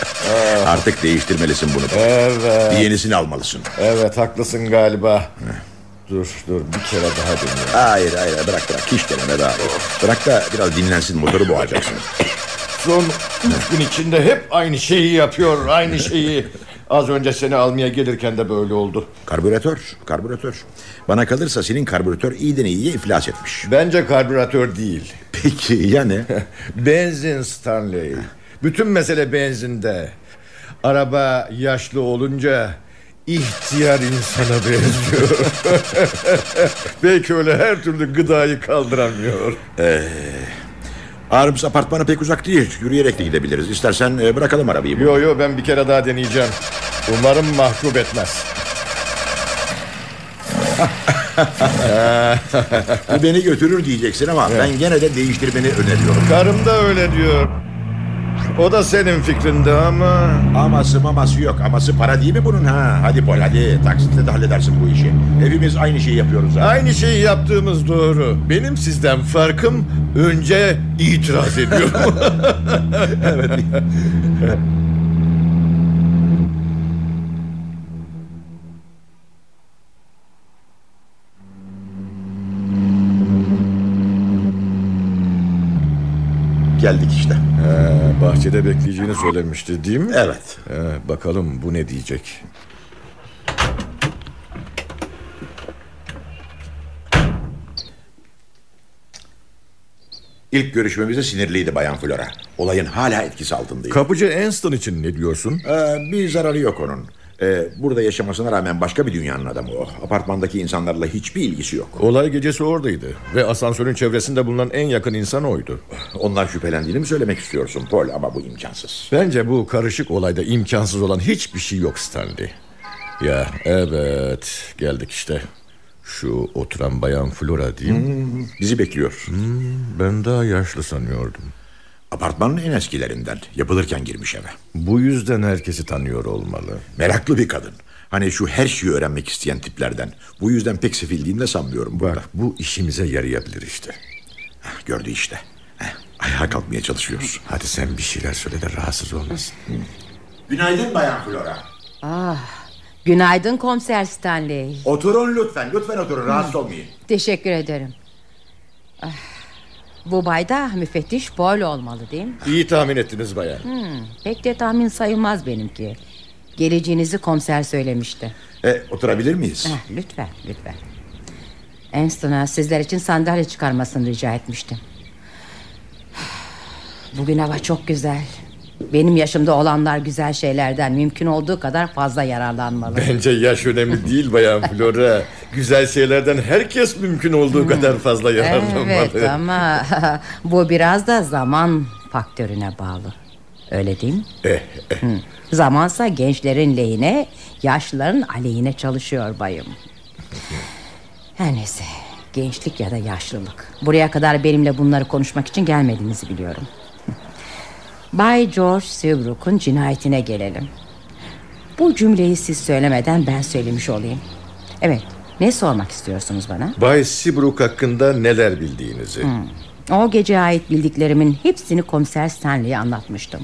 Artık değiştirmelisin bunu. Evet. Bir yenisini almalısın. Evet haklısın galiba. Dur dur bir kere daha deneyeyim. Hayır hayır bırak bırak hiç deneme daha. Bırak da biraz dinlensin motoru boğacaksın. Son üç gün içinde hep aynı şeyi yapıyor aynı şeyi. Az önce seni almaya gelirken de böyle oldu. Karbüratör, karbüratör. Bana kalırsa senin karbüratör iyiden iyiye iflas etmiş. Bence karbüratör değil. Peki ya ne? Benzin Stanley. Bütün mesele benzinde. Araba yaşlı olunca ihtiyar insana benziyor. Belki öyle her türlü gıdayı kaldıramıyor. Arms apartmanı pek uzak değil. Yürüyerek de gidebiliriz. İstersen e, bırakalım arabayı. Yo yo ben bir kere daha deneyeceğim. Umarım mahcup etmez. Bu beni götürür diyeceksin ama ben gene de değiştirmeni öneriyorum. Karım da öyle diyor. O da senin fikrinde ama... Aması maması yok. Aması para değil mi bunun ha? Hadi Pol hadi taksitle de halledersin bu işi. Hepimiz aynı şeyi yapıyoruz zaten. Aynı şeyi yaptığımız doğru. Benim sizden farkım önce itiraz ediyorum. Geldik işte. Ee, bahçede bekleyeceğini söylemişti değil mi? Evet. Ee, bakalım bu ne diyecek. İlk görüşmemizde sinirliydi Bayan Flora. Olayın hala etkisi altındayım. Kapıcı Anston için ne diyorsun? Ee, bir zararı yok onun. Ee, burada yaşamasına rağmen başka bir dünyanın adamı o. Apartmandaki insanlarla hiçbir ilgisi yok. Olay gecesi oradaydı ve asansörün çevresinde bulunan en yakın insan oydu. Ondan şüphelendiğini mi söylemek istiyorsun Paul ama bu imkansız. Bence bu karışık olayda imkansız olan hiçbir şey yok Stanley. Ya evet geldik işte. Şu oturan bayan Flora değil mi? Bizi bekliyor. Ben daha yaşlı sanıyordum. Apartmanın en eskilerinden. Yapılırken girmiş eve. Bu yüzden herkesi tanıyor olmalı. Meraklı bir kadın. Hani şu her şeyi öğrenmek isteyen tiplerden. Bu yüzden pek sevildiğini de sanmıyorum burada. Bak bu işimize yarayabilir işte. Heh, Gördü işte. Heh, Ayağa kalkmaya çalışıyoruz. Hadi sen bir şeyler söyle de rahatsız olmasın. Günaydın Bayan Flora. Günaydın komiser Stanley. Oturun lütfen. Lütfen oturun. Rahatsız olmayın. Teşekkür ederim. Ah, Bu bayda müfettiş Paul olmalı değil mi? İyi tahmin ettiniz bayan. Pek de tahmin sayılmaz benimki. Geleceğinizi komiser söylemişti. E, oturabilir miyiz? Eh, lütfen, lütfen. Anston'a sizler için sandalye çıkarmasını rica etmiştim. Bugün hava çok güzel. Benim yaşımda olanlar güzel şeylerden mümkün olduğu kadar fazla yararlanmalı. Bence yaş önemli değil bayan Flora. Güzel şeylerden herkes mümkün olduğu kadar fazla yararlanmalı. Evet ama bu biraz da zaman faktörüne bağlı. Öyle değil mi? Eh, Hı. Zamansa gençlerin lehine, yaşlıların aleyhine çalışıyor bayım. Her neyse, gençlik ya da yaşlılık. Buraya kadar benimle bunları konuşmak için gelmediğinizi biliyorum. Bay George Seabrook'un cinayetine gelelim. Bu cümleyi siz söylemeden ben söylemiş olayım. Evet, Ne sormak istiyorsunuz bana? Bay Seabrook hakkında neler bildiğinizi. O gece ait bildiklerimin hepsini komiser Stanley'e anlatmıştım.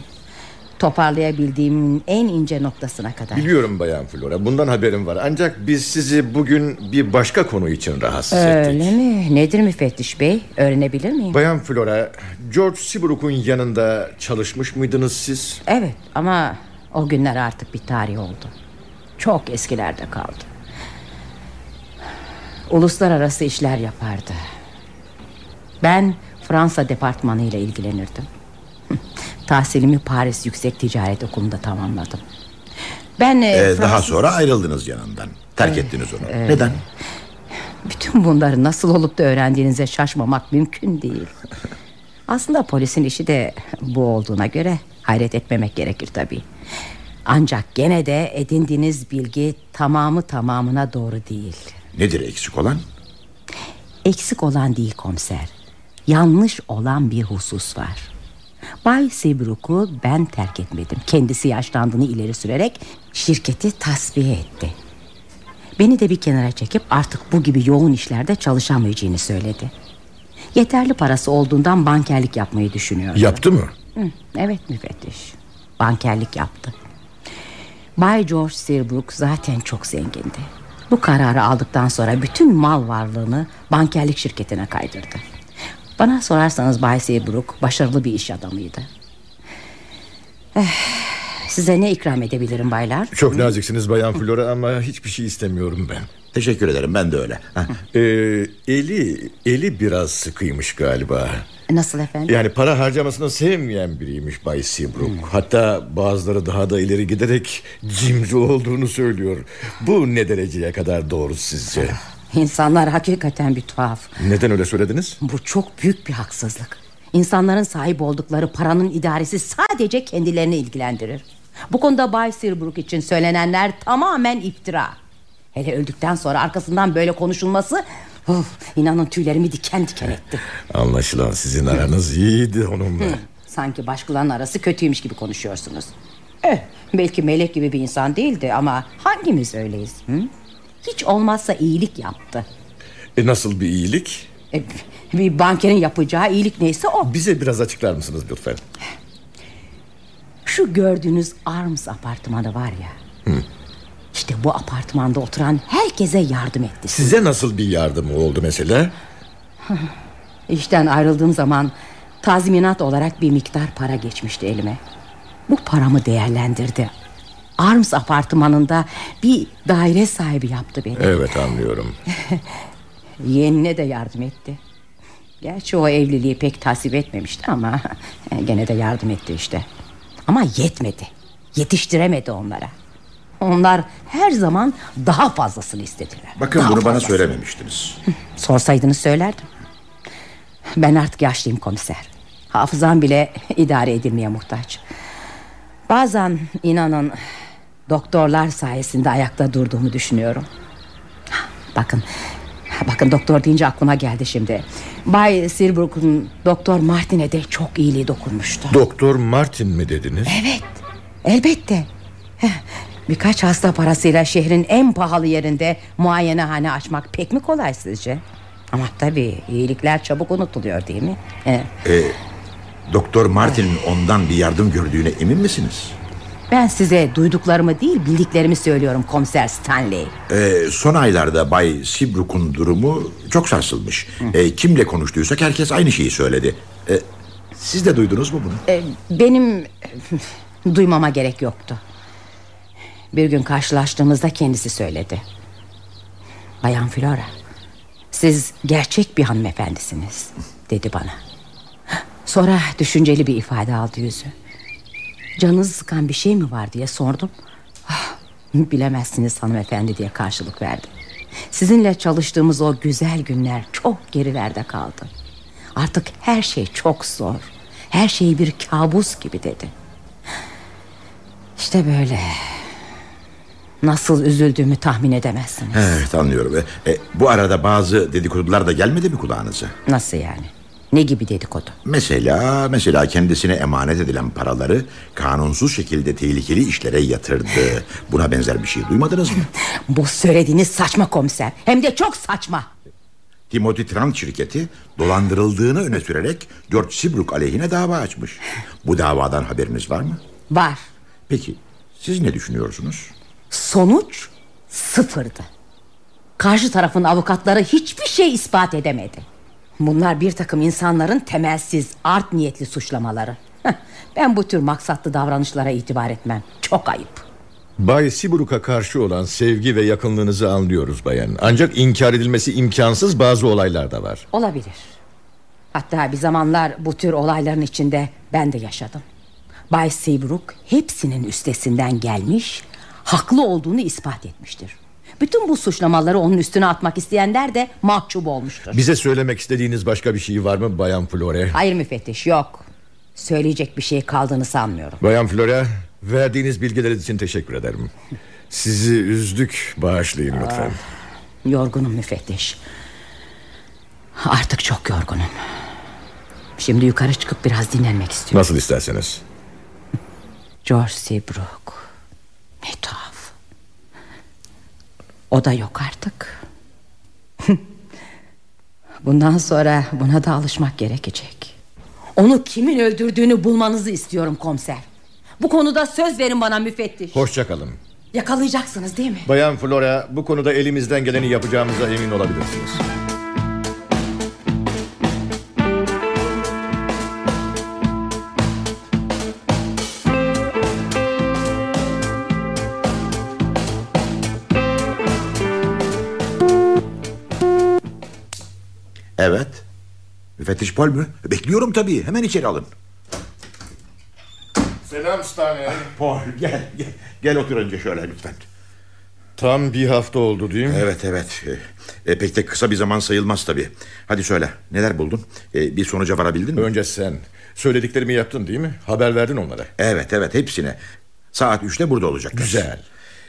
Toparlayabildiğimin en ince noktasına kadar. Biliyorum Bayan Flora bundan haberim var Ancak biz sizi bugün bir başka konu için rahatsız Öyle ettik mi? Nedir müfettiş bey? Öğrenebilir miyim? Bayan Flora George Seabrook'un yanında çalışmış mıydınız siz? Evet ama o günler artık bir tarih oldu. Çok eskilerde kaldı. Uluslararası işler yapardı. Ben Fransa departmanı ile ilgilenirdim. Tahsilimi Paris Yüksek Ticaret Okulu'nda tamamladım. Ben e, Ee, Fransız- daha sonra ayrıldınız yanından. Terk ettiniz onu. Neden? Bütün bunları nasıl olup da öğrendiğinize şaşmamak mümkün değil. Aslında polisin işi de bu olduğuna göre hayret etmemek gerekir tabii. Ancak gene de edindiğiniz bilgi tamamı tamamına doğru değil. Nedir eksik olan? Eksik olan değil komiser. Yanlış olan bir husus var. Bay Seabrook'u ben terk etmedim. Kendisi yaşlandığını ileri sürerek şirketi tasfiye etti. Beni de bir kenara çekip artık bu gibi yoğun işlerde çalışamayacağını söyledi. Yeterli parası olduğundan bankerlik yapmayı düşünüyor. Yaptı mı? Hı, evet müfettiş. Bankerlik yaptı. Bay George Seabrook zaten çok zengindi. Bu kararı aldıktan sonra bütün mal varlığını bankerlik şirketine kaydırdı. Bana sorarsanız Bay Seabrook başarılı bir iş adamıydı. Eh, size ne ikram edebilirim baylar? Çok naziksiniz Bayan Flora ama hiçbir şey istemiyorum ben Teşekkür ederim ben de öyle. Ee, Eli eli biraz sıkıymış galiba Nasıl efendim? Yani para harcamasını sevmeyen biriymiş Bay Seabrook Hatta bazıları daha da ileri giderek cimri olduğunu söylüyor Bu ne dereceye kadar doğru sizce? İnsanlar hakikaten bir tuhaf. Neden öyle söylediniz? Bu çok büyük bir haksızlık. İnsanların sahip oldukları paranın idaresi sadece kendilerini ilgilendirir. Bu konuda Bay Seabrook için söylenenler tamamen iftira. Hele öldükten sonra arkasından böyle konuşulması... Of, inanın tüylerimi diken diken etti. Anlaşılan sizin aranız iyiydi onunla Sanki başkalarının arası kötüymüş gibi konuşuyorsunuz. Eh, belki melek gibi bir insan değildi ama hangimiz öyleyiz? Hı? Hiç olmazsa iyilik yaptı. e, Nasıl bir iyilik? E, bir bankerin yapacağı iyilik neyse o. Bize biraz açıklar mısınız lütfen? Şu gördüğünüz Arms apartmanı var ya. İşte bu apartmanda oturan herkese yardım etti. Size nasıl bir yardımı oldu mesela? İşten ayrıldığım zaman tazminat olarak bir miktar para geçmişti elime. Bu paramı değerlendirdi. Arms apartmanında bir daire sahibi yaptı beni. Evet anlıyorum Yeğenine de yardım etti. Gerçi o evliliği pek tasvip etmemişti ama gene de yardım etti işte. Ama yetmedi. Yetiştiremedi onlara. Onlar her zaman daha fazlasını istediler. Bakın Daha bunu bana fazlasını. söylememiştiniz. Sorsaydınız söylerdim. Ben artık yaşlıyım komiser. Hafızam bile idare edilmeye muhtaç. Bazen inanın doktorlar sayesinde ayakta durduğumu düşünüyorum. Bakın Bakın doktor deyince aklıma geldi şimdi Bay Seabrook'un Doktor Martin'e de çok iyiliği dokunmuştu Doktor Martin mi dediniz? Evet elbette Birkaç hasta parasıyla şehrin en pahalı yerinde muayenehane açmak pek mi kolay sizce? Ama tabii iyilikler çabuk unutuluyor değil mi? Heh, Doktor Martin'in ondan bir yardım gördüğüne emin misiniz? Ben size duyduklarımı değil bildiklerimi söylüyorum komiser Stanley Ee, son aylarda Bay Seabrook'un durumu çok sarsılmış. Ee, kimle konuştuysak herkes aynı şeyi söyledi. Ee, siz de duydunuz mu bunu? Ee, Benim duymama gerek yoktu Bir gün karşılaştığımızda kendisi söyledi Bayan Flora Siz gerçek bir hanımefendisiniz Dedi bana Sonra düşünceli bir ifade aldı yüzü Canınızı sıkan bir şey mi var diye sordum. "Ah, Bilemezsiniz hanımefendi diye karşılık verdi Sizinle çalıştığımız o güzel günler çok gerilerde kaldı. Artık her şey çok zor. Her şey bir kabus gibi dedi. İşte böyle. Nasıl üzüldüğümü tahmin edemezsiniz. Evet anlıyorum. E, bu arada bazı dedikodular da gelmedi mi kulağınıza? Nasıl yani Ne gibi dedikodu? Mesela mesela kendisine emanet edilen paraları kanunsuz şekilde tehlikeli işlere yatırdı. Buna benzer bir şey duymadınız mı? Bu söylediğiniz saçma komiser. Hem de çok saçma. Timothy Trump şirketi dolandırıldığını öne sürerek George Seabrook aleyhine dava açmış. Bu davadan haberiniz var mı? Var. Peki siz ne düşünüyorsunuz? Sonuç sıfırdı. Karşı tarafın avukatları hiçbir şey ispat edemedi. Bunlar bir takım insanların temelsiz, art niyetli suçlamaları. Ben bu tür maksatlı davranışlara itibar etmem. Çok ayıp. Bay Sibruk'a karşı olan sevgi ve yakınlığınızı anlıyoruz bayan. Ancak inkar edilmesi imkansız bazı olaylar da var. Olabilir. Hatta bir zamanlar bu tür olayların içinde ben de yaşadım. Bay Seabrook hepsinin üstesinden gelmiş, haklı olduğunu ispat etmiştir. Bütün bu suçlamaları onun üstüne atmak isteyenler de mahcup olmuştur. Bize söylemek istediğiniz başka bir şey var mı Bayan Flore? Hayır müfettiş yok. Söyleyecek bir şey kaldığını sanmıyorum. Bayan Flore verdiğiniz bilgiler için teşekkür ederim. Sizi üzdük bağışlayın lütfen. Yorgunum müfettiş. Artık çok yorgunum. Şimdi yukarı çıkıp biraz dinlenmek istiyorum. Nasıl isterseniz. George Seabrook. Ne tuhaf. O da yok artık. Bundan sonra buna da alışmak gerekecek. Onu kimin öldürdüğünü bulmanızı istiyorum komiser. Bu konuda söz verin bana müfettiş. Hoşçakalın. Yakalayacaksınız değil mi? Bayan Flora bu konuda elimizden geleni yapacağımıza emin olabilirsiniz. Evet. Müfettiş Paul mü? Bekliyorum tabii. Hemen içeri alın. Selam Stanley. Paul gel gel. Gel otur önce şöyle lütfen. Tam bir hafta oldu değil mi? Evet evet. E, pek de kısa bir zaman sayılmaz tabii. Hadi söyle. Neler buldun? E, bir sonuca varabildin mi? Önce sen. Söylediklerimi yaptın değil mi? Haber verdin onlara. Evet evet hepsine. Saat üçte burada olacaklar. Güzel.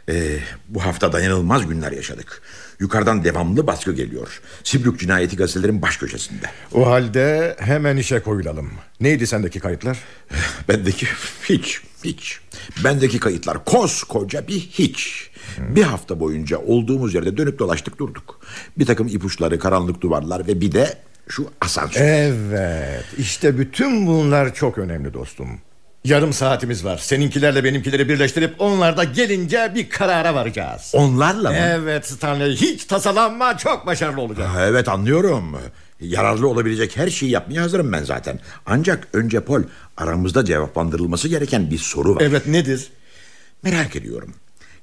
Ee, bu hafta dayanılmaz günler yaşadık. Yukarıdan devamlı baskı geliyor. Sibruk cinayeti gazetelerin baş köşesinde. O halde hemen işe koyulalım. Neydi sendeki kayıtlar? Bendeki hiç, hiç. Bendeki kayıtlar koskoca bir hiç. Bir hafta boyunca olduğumuz yerde dönüp dolaştık durduk. Bir takım ipuçları, karanlık duvarlar ve bir de şu asansör. Evet. İşte bütün bunlar çok önemli dostum. Yarım saatimiz var. Seninkilerle benimkileri birleştirip onlar da gelince bir karara varacağız. Onlarla mı? Evet Stanley hiç tasalanma çok başarılı olacak. Ha, Evet anlıyorum. Yararlı olabilecek her şeyi yapmaya hazırım ben zaten. Ancak önce Paul aramızda cevaplandırılması gereken bir soru var. Evet nedir? Merak ediyorum.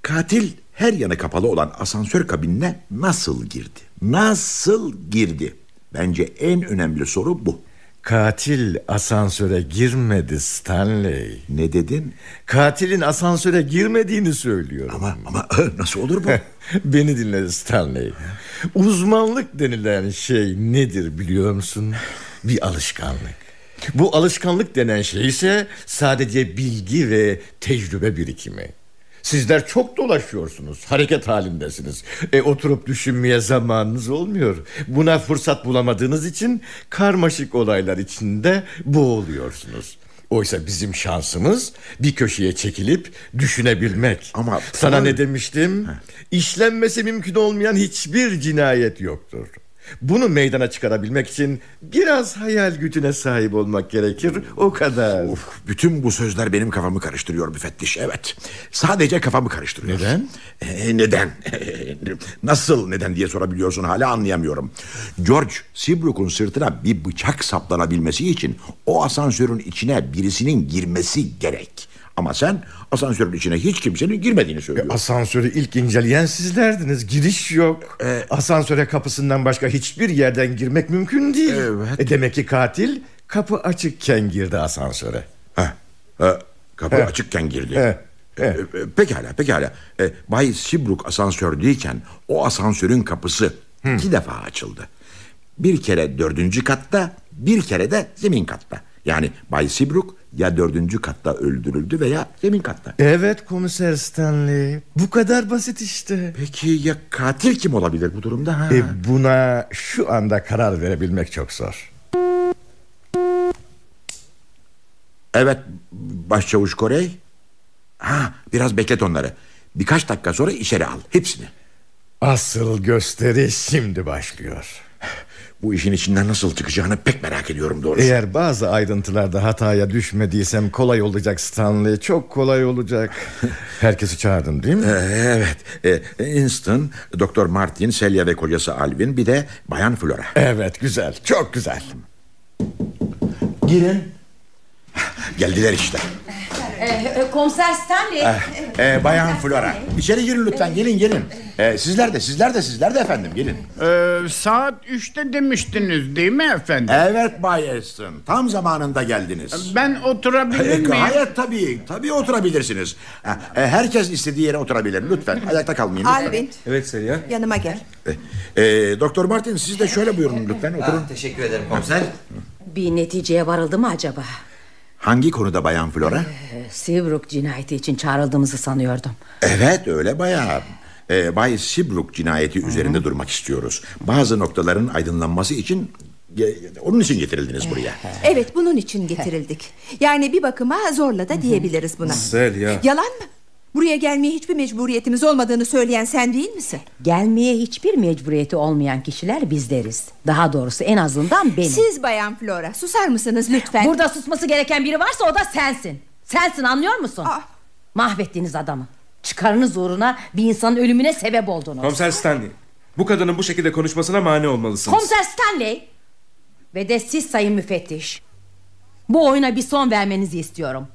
Katil her yanı kapalı olan asansör kabinine nasıl girdi? Nasıl girdi? Bence en önemli soru bu. Katil asansöre girmedi Stanley. Ne dedin? Katilin asansöre girmediğini söylüyorum. Ama ama nasıl olur bu? Beni dinle Stanley. Uzmanlık denilen şey nedir biliyor musun? Bir alışkanlık. Bu alışkanlık denen şey ise sadece bilgi ve tecrübe birikimi. Sizler çok dolaşıyorsunuz, hareket halindesiniz. E, oturup düşünmeye zamanınız olmuyor. Buna fırsat bulamadığınız için karmaşık olaylar içinde boğuluyorsunuz. Oysa bizim şansımız bir köşeye çekilip düşünebilmek. Ama- sana ne demiştim? İşlenmesi mümkün olmayan hiçbir cinayet yoktur. Bunu meydana çıkarabilmek için biraz hayal gücüne sahip olmak gerekir. O kadar. Of, bütün bu sözler benim kafamı karıştırıyor müfettiş. Evet. Sadece kafamı karıştırıyor. Neden? Ee, neden? Nasıl neden diye sorabiliyorsun hala anlayamıyorum. George Seabrook'un sırtına bir bıçak saplanabilmesi için o asansörün içine birisinin girmesi gerek. Ama sen asansörün içine hiç kimsenin girmediğini söylüyorsun. Asansörü ilk inceleyen sizlerdiniz. Giriş yok. Asansöre kapısından başka hiçbir yerden girmek mümkün değil. Evet. E demek ki katil kapı açıkken girdi asansöre. Heh, e, kapı Heh. açıkken girdi. Heh, E, e, pekala pekala. E, Bay Seabrook asansördeyken o asansörün kapısı iki defa açıldı. Bir kere dördüncü katta bir kere de zemin katta. Yani Bay Seabrook ya dördüncü katta öldürüldü veya zemin katta. Evet komiser Stanley. Bu kadar basit işte. Peki ya katil kim olabilir bu durumda? Ha? E buna şu anda karar verebilmek çok zor. Evet başçavuş Korey. Ha biraz beklet onları. Birkaç dakika sonra içeri al hepsini. Asıl gösteri şimdi başlıyor. Bu işin içinden nasıl çıkacağını pek merak ediyorum doğrusu. Eğer bazı ayrıntılarda hataya düşmediysem kolay olacak Stanley. Çok kolay olacak. Herkesi çağırdın değil mi? Ee, Evet. Ee, Inston, Doktor Martin, Celia ve kocası Alvin bir de Bayan Flora. Evet güzel. Çok güzel. Girin. Geldiler işte. Ee, komiser Stanley. Ee, Bayan Flora. İçeri girin lütfen. Gelin gelin. Ee, sizler de sizler de sizler de efendim gelin. Ee, saat üçte demiştiniz değil mi efendim? Evet Bay Inston. Tam zamanında geldiniz. Ben oturabilir Ee, miyim? Gayet tabii. Tabii oturabilirsiniz. Ha, e, Herkes istediği yere oturabilir. Lütfen. Ayakta kalmayın. lütfen. Alvin Evet Selya. yanıma gel. Ee, Doktor Martin siz de şöyle buyurun lütfen oturun. Teşekkür ederim komiser. Bir neticeye varıldı mı acaba? Hangi konuda Bayan Flora? Ee, Seabrook cinayeti için çağrıldığımızı sanıyordum. Evet öyle bayağı. Ee, Bay Seabrook cinayeti üzerinde durmak istiyoruz. Bazı noktaların aydınlanması için onun için getirildiniz buraya. Evet bunun için getirildik. Yani bir bakıma zorla da diyebiliriz buna. Selya. Yalan mı? Buraya gelmeye hiçbir mecburiyetimiz olmadığını söyleyen sen değil misin? Gelmeye hiçbir mecburiyeti olmayan kişiler bizleriz. Daha doğrusu en azından benim. Siz Bayan Flora susar mısınız lütfen? Burada susması gereken biri varsa o da sensin. Sensin anlıyor musun? Aa. Mahvettiğiniz adamı. Çıkarınız uğruna bir insanın ölümüne sebep oldunuz. Komiser Stanley. Bu kadının bu şekilde konuşmasına mani olmalısınız. Komiser Stanley ve de siz sayın müfettiş. Bu oyuna bir son vermenizi istiyorum.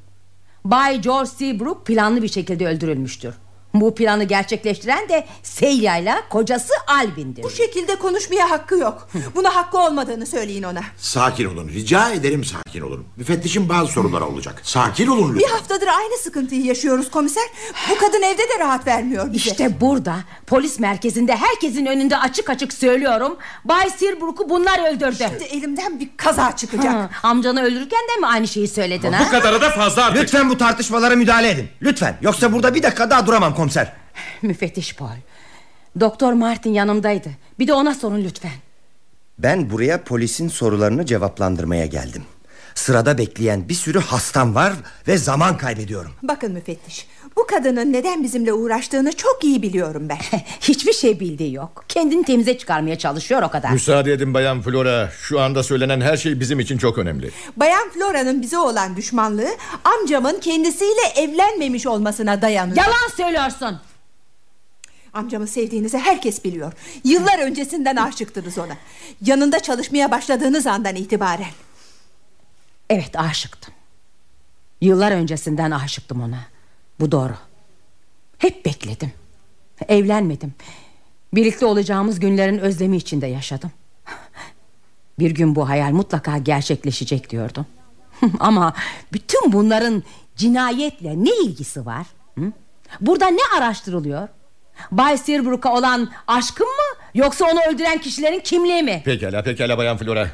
Bay George Seabrook planlı bir şekilde öldürülmüştür. Bu planı gerçekleştiren de ile kocası Albin'dir. Bu şekilde konuşmaya hakkı yok. Buna hakkı olmadığını söyleyin ona. Sakin olun rica ederim sakin olun. Müfettişin bazı soruları olacak. Sakin olun Bir lütfen. haftadır aynı sıkıntıyı yaşıyoruz komiser. Bu kadın evde de rahat vermiyor bize. İşte burada polis merkezinde herkesin önünde açık açık söylüyorum. Bay Seabrook'u bunlar öldürdü. Şimdi elimden bir kaza çıkacak. Ha, amcanı öldürürken de mi aynı şeyi söyledin ha? Bu kadarı da fazla artık. Lütfen bu tartışmalara müdahale edin. Lütfen. Yoksa burada bir dakika daha duramam komiser. Müfettiş Paul. Doktor Martin yanımdaydı. Bir de ona sorun lütfen. Ben buraya polisin sorularını cevaplandırmaya geldim. Sırada bekleyen bir sürü hastam var ve zaman kaybediyorum. Bakın müfettiş. Bu kadının neden bizimle uğraştığını çok iyi biliyorum ben. Hiçbir şey bildiği yok. Kendini temize çıkarmaya çalışıyor o kadar. Müsaade edin Bayan Flora. Şu anda söylenen her şey bizim için çok önemli. Bayan Flora'nın bize olan düşmanlığı amcamın kendisiyle evlenmemiş olmasına dayanıyor. Yalan söylüyorsun. Amcamı sevdiğinizi herkes biliyor. Yıllar öncesinden aşıktınız ona. Yanında çalışmaya başladığınız andan itibaren. Evet aşıktım. Yıllar öncesinden aşıktım ona. Bu doğru. Hep bekledim. Evlenmedim. Birlikte olacağımız günlerin özlemi içinde yaşadım. Bir gün bu hayal mutlaka gerçekleşecek diyordum. Ama bütün bunların cinayetle ne ilgisi var? Hı? Burada ne araştırılıyor? Bay Seabrook'a olan aşkım mı yoksa onu öldüren kişilerin kimliği mi? Pekala pekala Bayan Flora.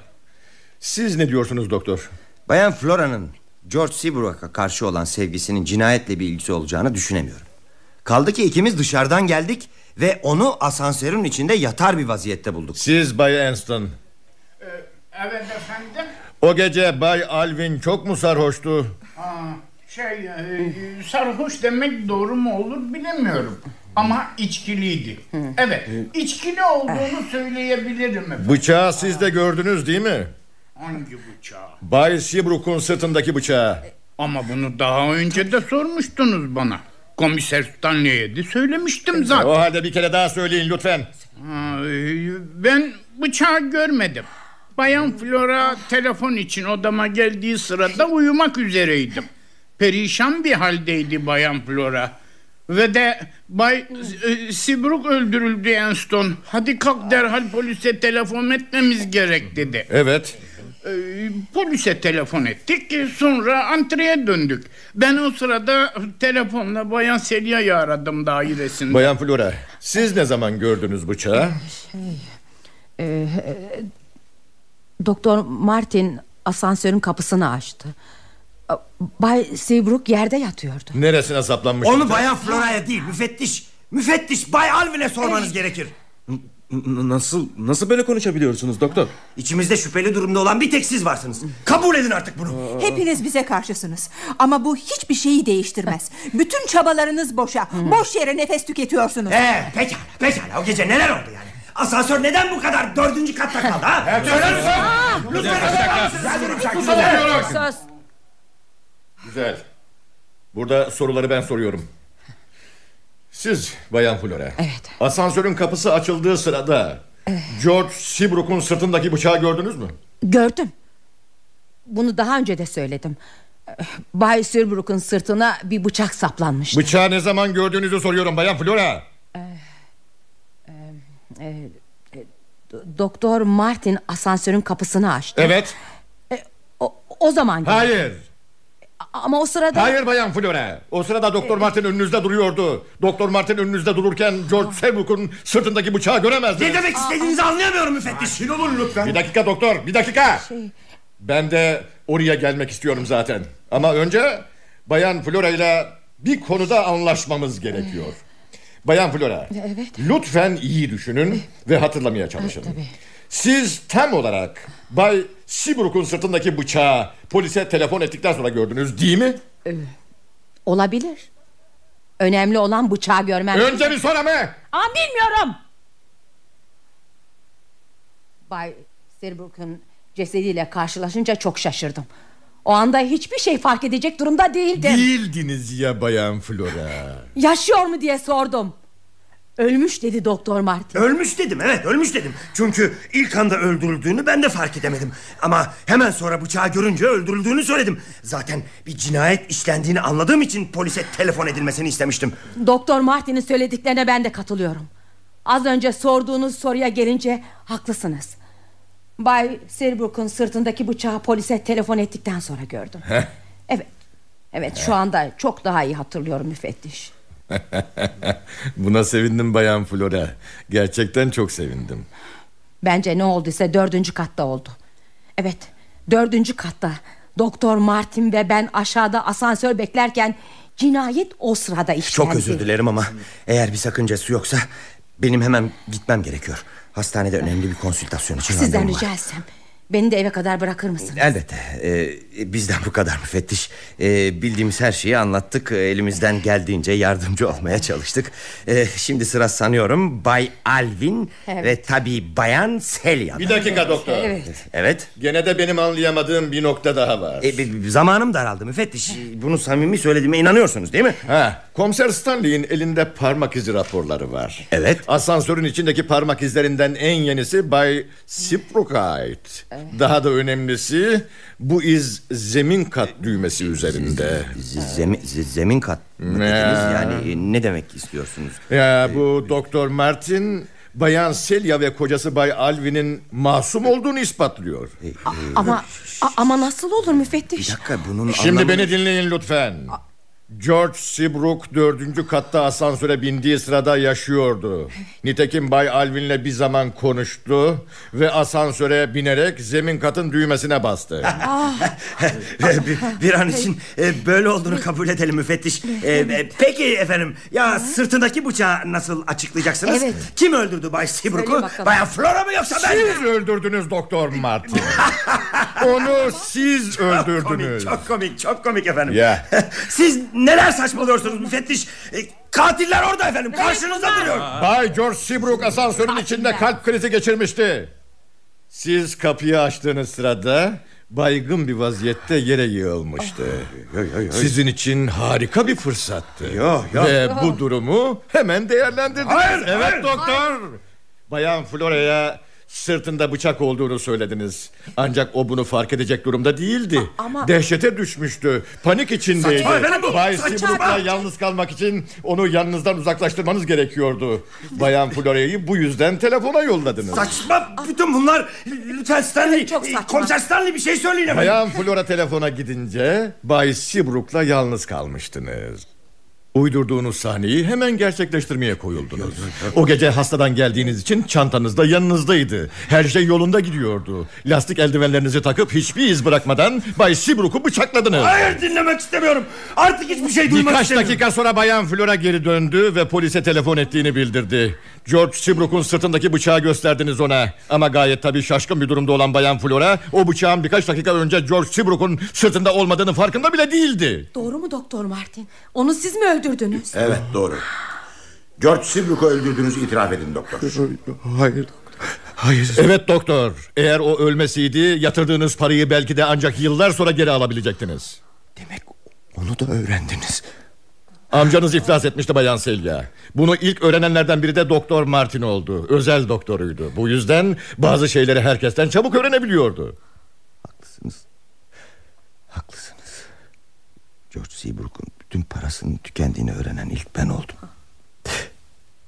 Siz ne diyorsunuz doktor? Bayan Flora'nın George Seabrook'a karşı olan sevgisinin cinayetle bir ilgisi olacağını düşünemiyorum. Kaldı ki ikimiz dışarıdan geldik ve onu asansörün içinde yatar bir vaziyette bulduk. Siz Bay Anston. Evet efendim. O gece Bay Alvin çok mu sarhoştu? Aa, şey e, sarhoş demek doğru mu olur bilemiyorum. Ama içkiliydi. Evet içkili olduğunu söyleyebilirim efendim. Bıçağı siz de gördünüz değil mi? Hangi bıçağı? Bay Seabrook'un sırtındaki bıçağı. Ama bunu daha önce de sormuştunuz bana. Komiser Stanley'e de söylemiştim zaten. O halde bir kere daha söyleyin lütfen. E, Ben bıçağı görmedim. Bayan Flora telefon için odama geldiği sırada uyumak üzereydim. Perişan bir haldeydi Bayan Flora. Ve de Bay e, Seabrook öldürüldü Anston. Hadi kalk derhal polise telefon etmemiz gerek dedi. Evet. E, polise telefon ettik. Sonra antreye döndük. Ben o sırada telefonla Bayan Selya'yı aradım dairesinde. Bayan Flora siz ne zaman gördünüz bıçağı? Doktor Martin asansörün kapısını açtı. Bay Seabrook yerde yatıyordu. Neresine saplanmış? Onu? Bayan Flora'ya değil müfettiş. Müfettiş Bay Alvin'e sormanız gerekir. N- nasıl nasıl böyle konuşabiliyorsunuz doktor? İçimizde şüpheli durumda olan bir tek siz varsınız. Kabul edin artık bunu. Hepiniz bize karşısınız. Ama bu hiçbir şeyi değiştirmez. Bütün çabalarınız boşa. Boş yere nefes tüketiyorsunuz. Ee, pekala, pekala. O gece neler oldu yani? Asansör neden bu kadar dördüncü katta kaldı ha? Söyler misin? Lütfen. Sus. Güzel. Burada soruları ben soruyorum. Siz Bayan Flora. Evet. Asansörün kapısı açıldığı sırada George Seabrook'un sırtındaki bıçağı gördünüz mü? Gördüm. Bunu daha önce de söyledim. Bay Silbrook'un sırtına bir bıçak saplanmıştı. Bıçağı ne zaman gördüğünüzü soruyorum Bayan Flora. Do- Doktor Martin asansörün kapısını açtı. Evet. O, o zaman. Hayır. Ama o sırada Hayır Bayan Flora. O sırada Doktor Martin önünüzde duruyordu. Doktor Martin önünüzde dururken George Seabrook'un sırtındaki bıçağı göremezdiniz. Ne demek istediğinizi anlayamıyorum müfettiş. Sakin olun lütfen. Bir dakika doktor, bir dakika. Ben de oraya gelmek istiyorum zaten. Ama önce Bayan Flora ile bir konuda anlaşmamız gerekiyor. Bayan Flora, Evet. lütfen iyi düşünün ve hatırlamaya çalışın. tabii. Siz tam olarak Bay Seabrook'un sırtındaki bıçağı polise telefon ettikten sonra gördünüz değil mi? olabilir. Önemli olan bıçağı görmem. Önce mi sonra mı? Aa, bilmiyorum. Bay Silbrook'un cesediyle karşılaşınca çok şaşırdım. O anda hiçbir şey fark edecek durumda değildim. Değildiniz ya Bayan Flora. Yaşıyor mu diye sordum. Ölmüş dedi Doktor Martin. Ölmüş dedim evet ölmüş dedim. Çünkü ilk anda öldürüldüğünü ben de fark edemedim. Ama hemen sonra bıçağı görünce öldürüldüğünü söyledim. Zaten bir cinayet işlendiğini anladığım için polise telefon edilmesini istemiştim. Doktor Martin'in söylediklerine ben de katılıyorum. Az önce sorduğunuz soruya gelince haklısınız. Bay Silbrook'un sırtındaki bıçağı polise telefon ettikten sonra gördüm. Evet. Evet şu anda çok daha iyi hatırlıyorum müfettiş. Buna sevindim Bayan Flora. Gerçekten çok sevindim. Bence ne olduysa dördüncü katta oldu. Evet dördüncü katta. Doktor Martin ve ben aşağıda asansör beklerken cinayet o sırada işlendi. Çok özür dilerim ama eğer bir sakıncası yoksa benim hemen gitmem gerekiyor. Hastanede önemli bir konsültasyon için Sizden rica etsem. Beni de eve kadar bırakır mısınız? Elbette Ee, bizden bu kadar müfettiş Ee, Bildiğimiz her şeyi anlattık Ee, Elimizden geldiğince yardımcı olmaya çalıştık Ee, Şimdi sıra sanıyorum Bay Alvin Evet. Ve tabii Bayan Celia Bir dakika doktor. Evet. Evet Gene de benim anlayamadığım bir nokta daha var. e, b- Zamanım daraldı müfettiş Bunu samimi söylediğime inanıyorsunuz değil mi? Ha, komiser Stanley'in elinde parmak izi raporları var. Evet. Asansörün içindeki parmak izlerinden en yenisi Bay Seabrook'a ait. Daha da önemlisi bu iz zemin kat düğmesi üzerinde. Zemin, zemin kat mı dediniz? Yani e, ne demek istiyorsunuz? Ya bu Doktor Martin Bayan Celia ve kocası Bay Alvin'in masum olduğunu ispatlıyor. Ama a- ama nasıl olur müfettiş? Bir dakika bunun Şimdi anlamı- beni dinleyin lütfen. George Seabrook dördüncü katta asansöre bindiği sırada yaşıyordu. Nitekim Bay Alvin'le bir zaman konuştu ve asansöre binerek zemin katın düğmesine bastı. bir, bir an için e, böyle olduğunu kabul edelim müfettiş. E, e, peki efendim ya sırtındaki bıçağı nasıl açıklayacaksınız? Evet. Kim öldürdü Bay Seabrook'u? Bayan Flora mı yoksa ben mi? Siz öldürdünüz Doktor Martin. Onu siz Komik, öldürdünüz. çok komik, çok komik efendim. Ya. Siz neler saçmalıyorsunuz müfettiş? E, katiller orada efendim, karşınızda duruyor. Bay George Seabrook asansörün içinde kalp krizi geçirmişti. Siz kapıyı açtığınız sırada baygın bir vaziyette yere yığılmıştı. Sizin için harika bir fırsattı. Yo, yo. Ve bu durumu hemen değerlendirdiniz. Hayır, evet hayır. doktor. Bayan Flora'ya sırtında bıçak olduğunu söylediniz. Ancak o bunu fark edecek durumda değildi. ama- Dehşete düşmüştü. Panik içindeydi. Saçma efendim bu, Bay. Seabrook'la yalnız kalmak için onu yanınızdan uzaklaştırmanız gerekiyordu. Bayan Flora'yı bu yüzden telefona yolladınız. Saçma bütün bunlar. Lütfen Stanley, Çok saçma. komiser Stanley bir şey söyleyin. Bayan Flora telefona gidince Bay Seabrook'la yalnız kalmıştınız. Uydurduğunuz sahneyi hemen gerçekleştirmeye koyuldunuz. O gece hastadan geldiğiniz için çantanız da yanınızdaydı. Her şey yolunda gidiyordu. Lastik eldivenlerinizi takıp hiçbir iz bırakmadan Bay Seabrook'u bıçakladınız. Hayır dinlemek istemiyorum. Artık hiçbir şey duymak Birkaç istemiyorum. dakika sonra Bayan Flora geri döndü ve polise telefon ettiğini bildirdi. George Seabrook'un sırtındaki bıçağı gösterdiniz ona. Ama gayet tabii şaşkın bir durumda olan Bayan Flora... ...o bıçağın birkaç dakika önce George Seabrook'un sırtında olmadığını farkında bile değildi. Doğru mu Doktor Martin? Onu siz mi öldürdünüz? Evet doğru. George Seabrook'u öldürdüğünüzü itiraf edin doktor. Hayır. Hayır. Evet doktor. Eğer o ölmeseydi yatırdığınız parayı belki de ancak yıllar sonra geri alabilecektiniz. Demek onu da öğrendiniz. Amcanız iflas etmişti Bayan Selya. Bunu ilk öğrenenlerden biri de Doktor Martin oldu. Özel doktoruydu. Bu yüzden bazı şeyleri herkesten çabuk öğrenebiliyordu. Haklısınız. Haklısınız. George Seabrook'un bütün parasının tükendiğini öğrenen ilk ben oldum.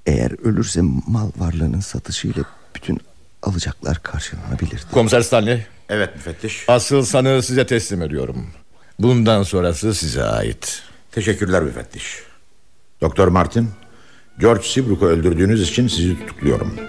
Eğer ölürse mal varlığının satışıyla bütün alacaklar karşılanabilirdi. Komiser Stanley. Evet müfettiş. Asıl sanığı size teslim ediyorum. Bundan sonrası size ait. Teşekkürler müfettiş. Doktor Martin, George Seabrook'u öldürdüğünüz için sizi tutukluyorum.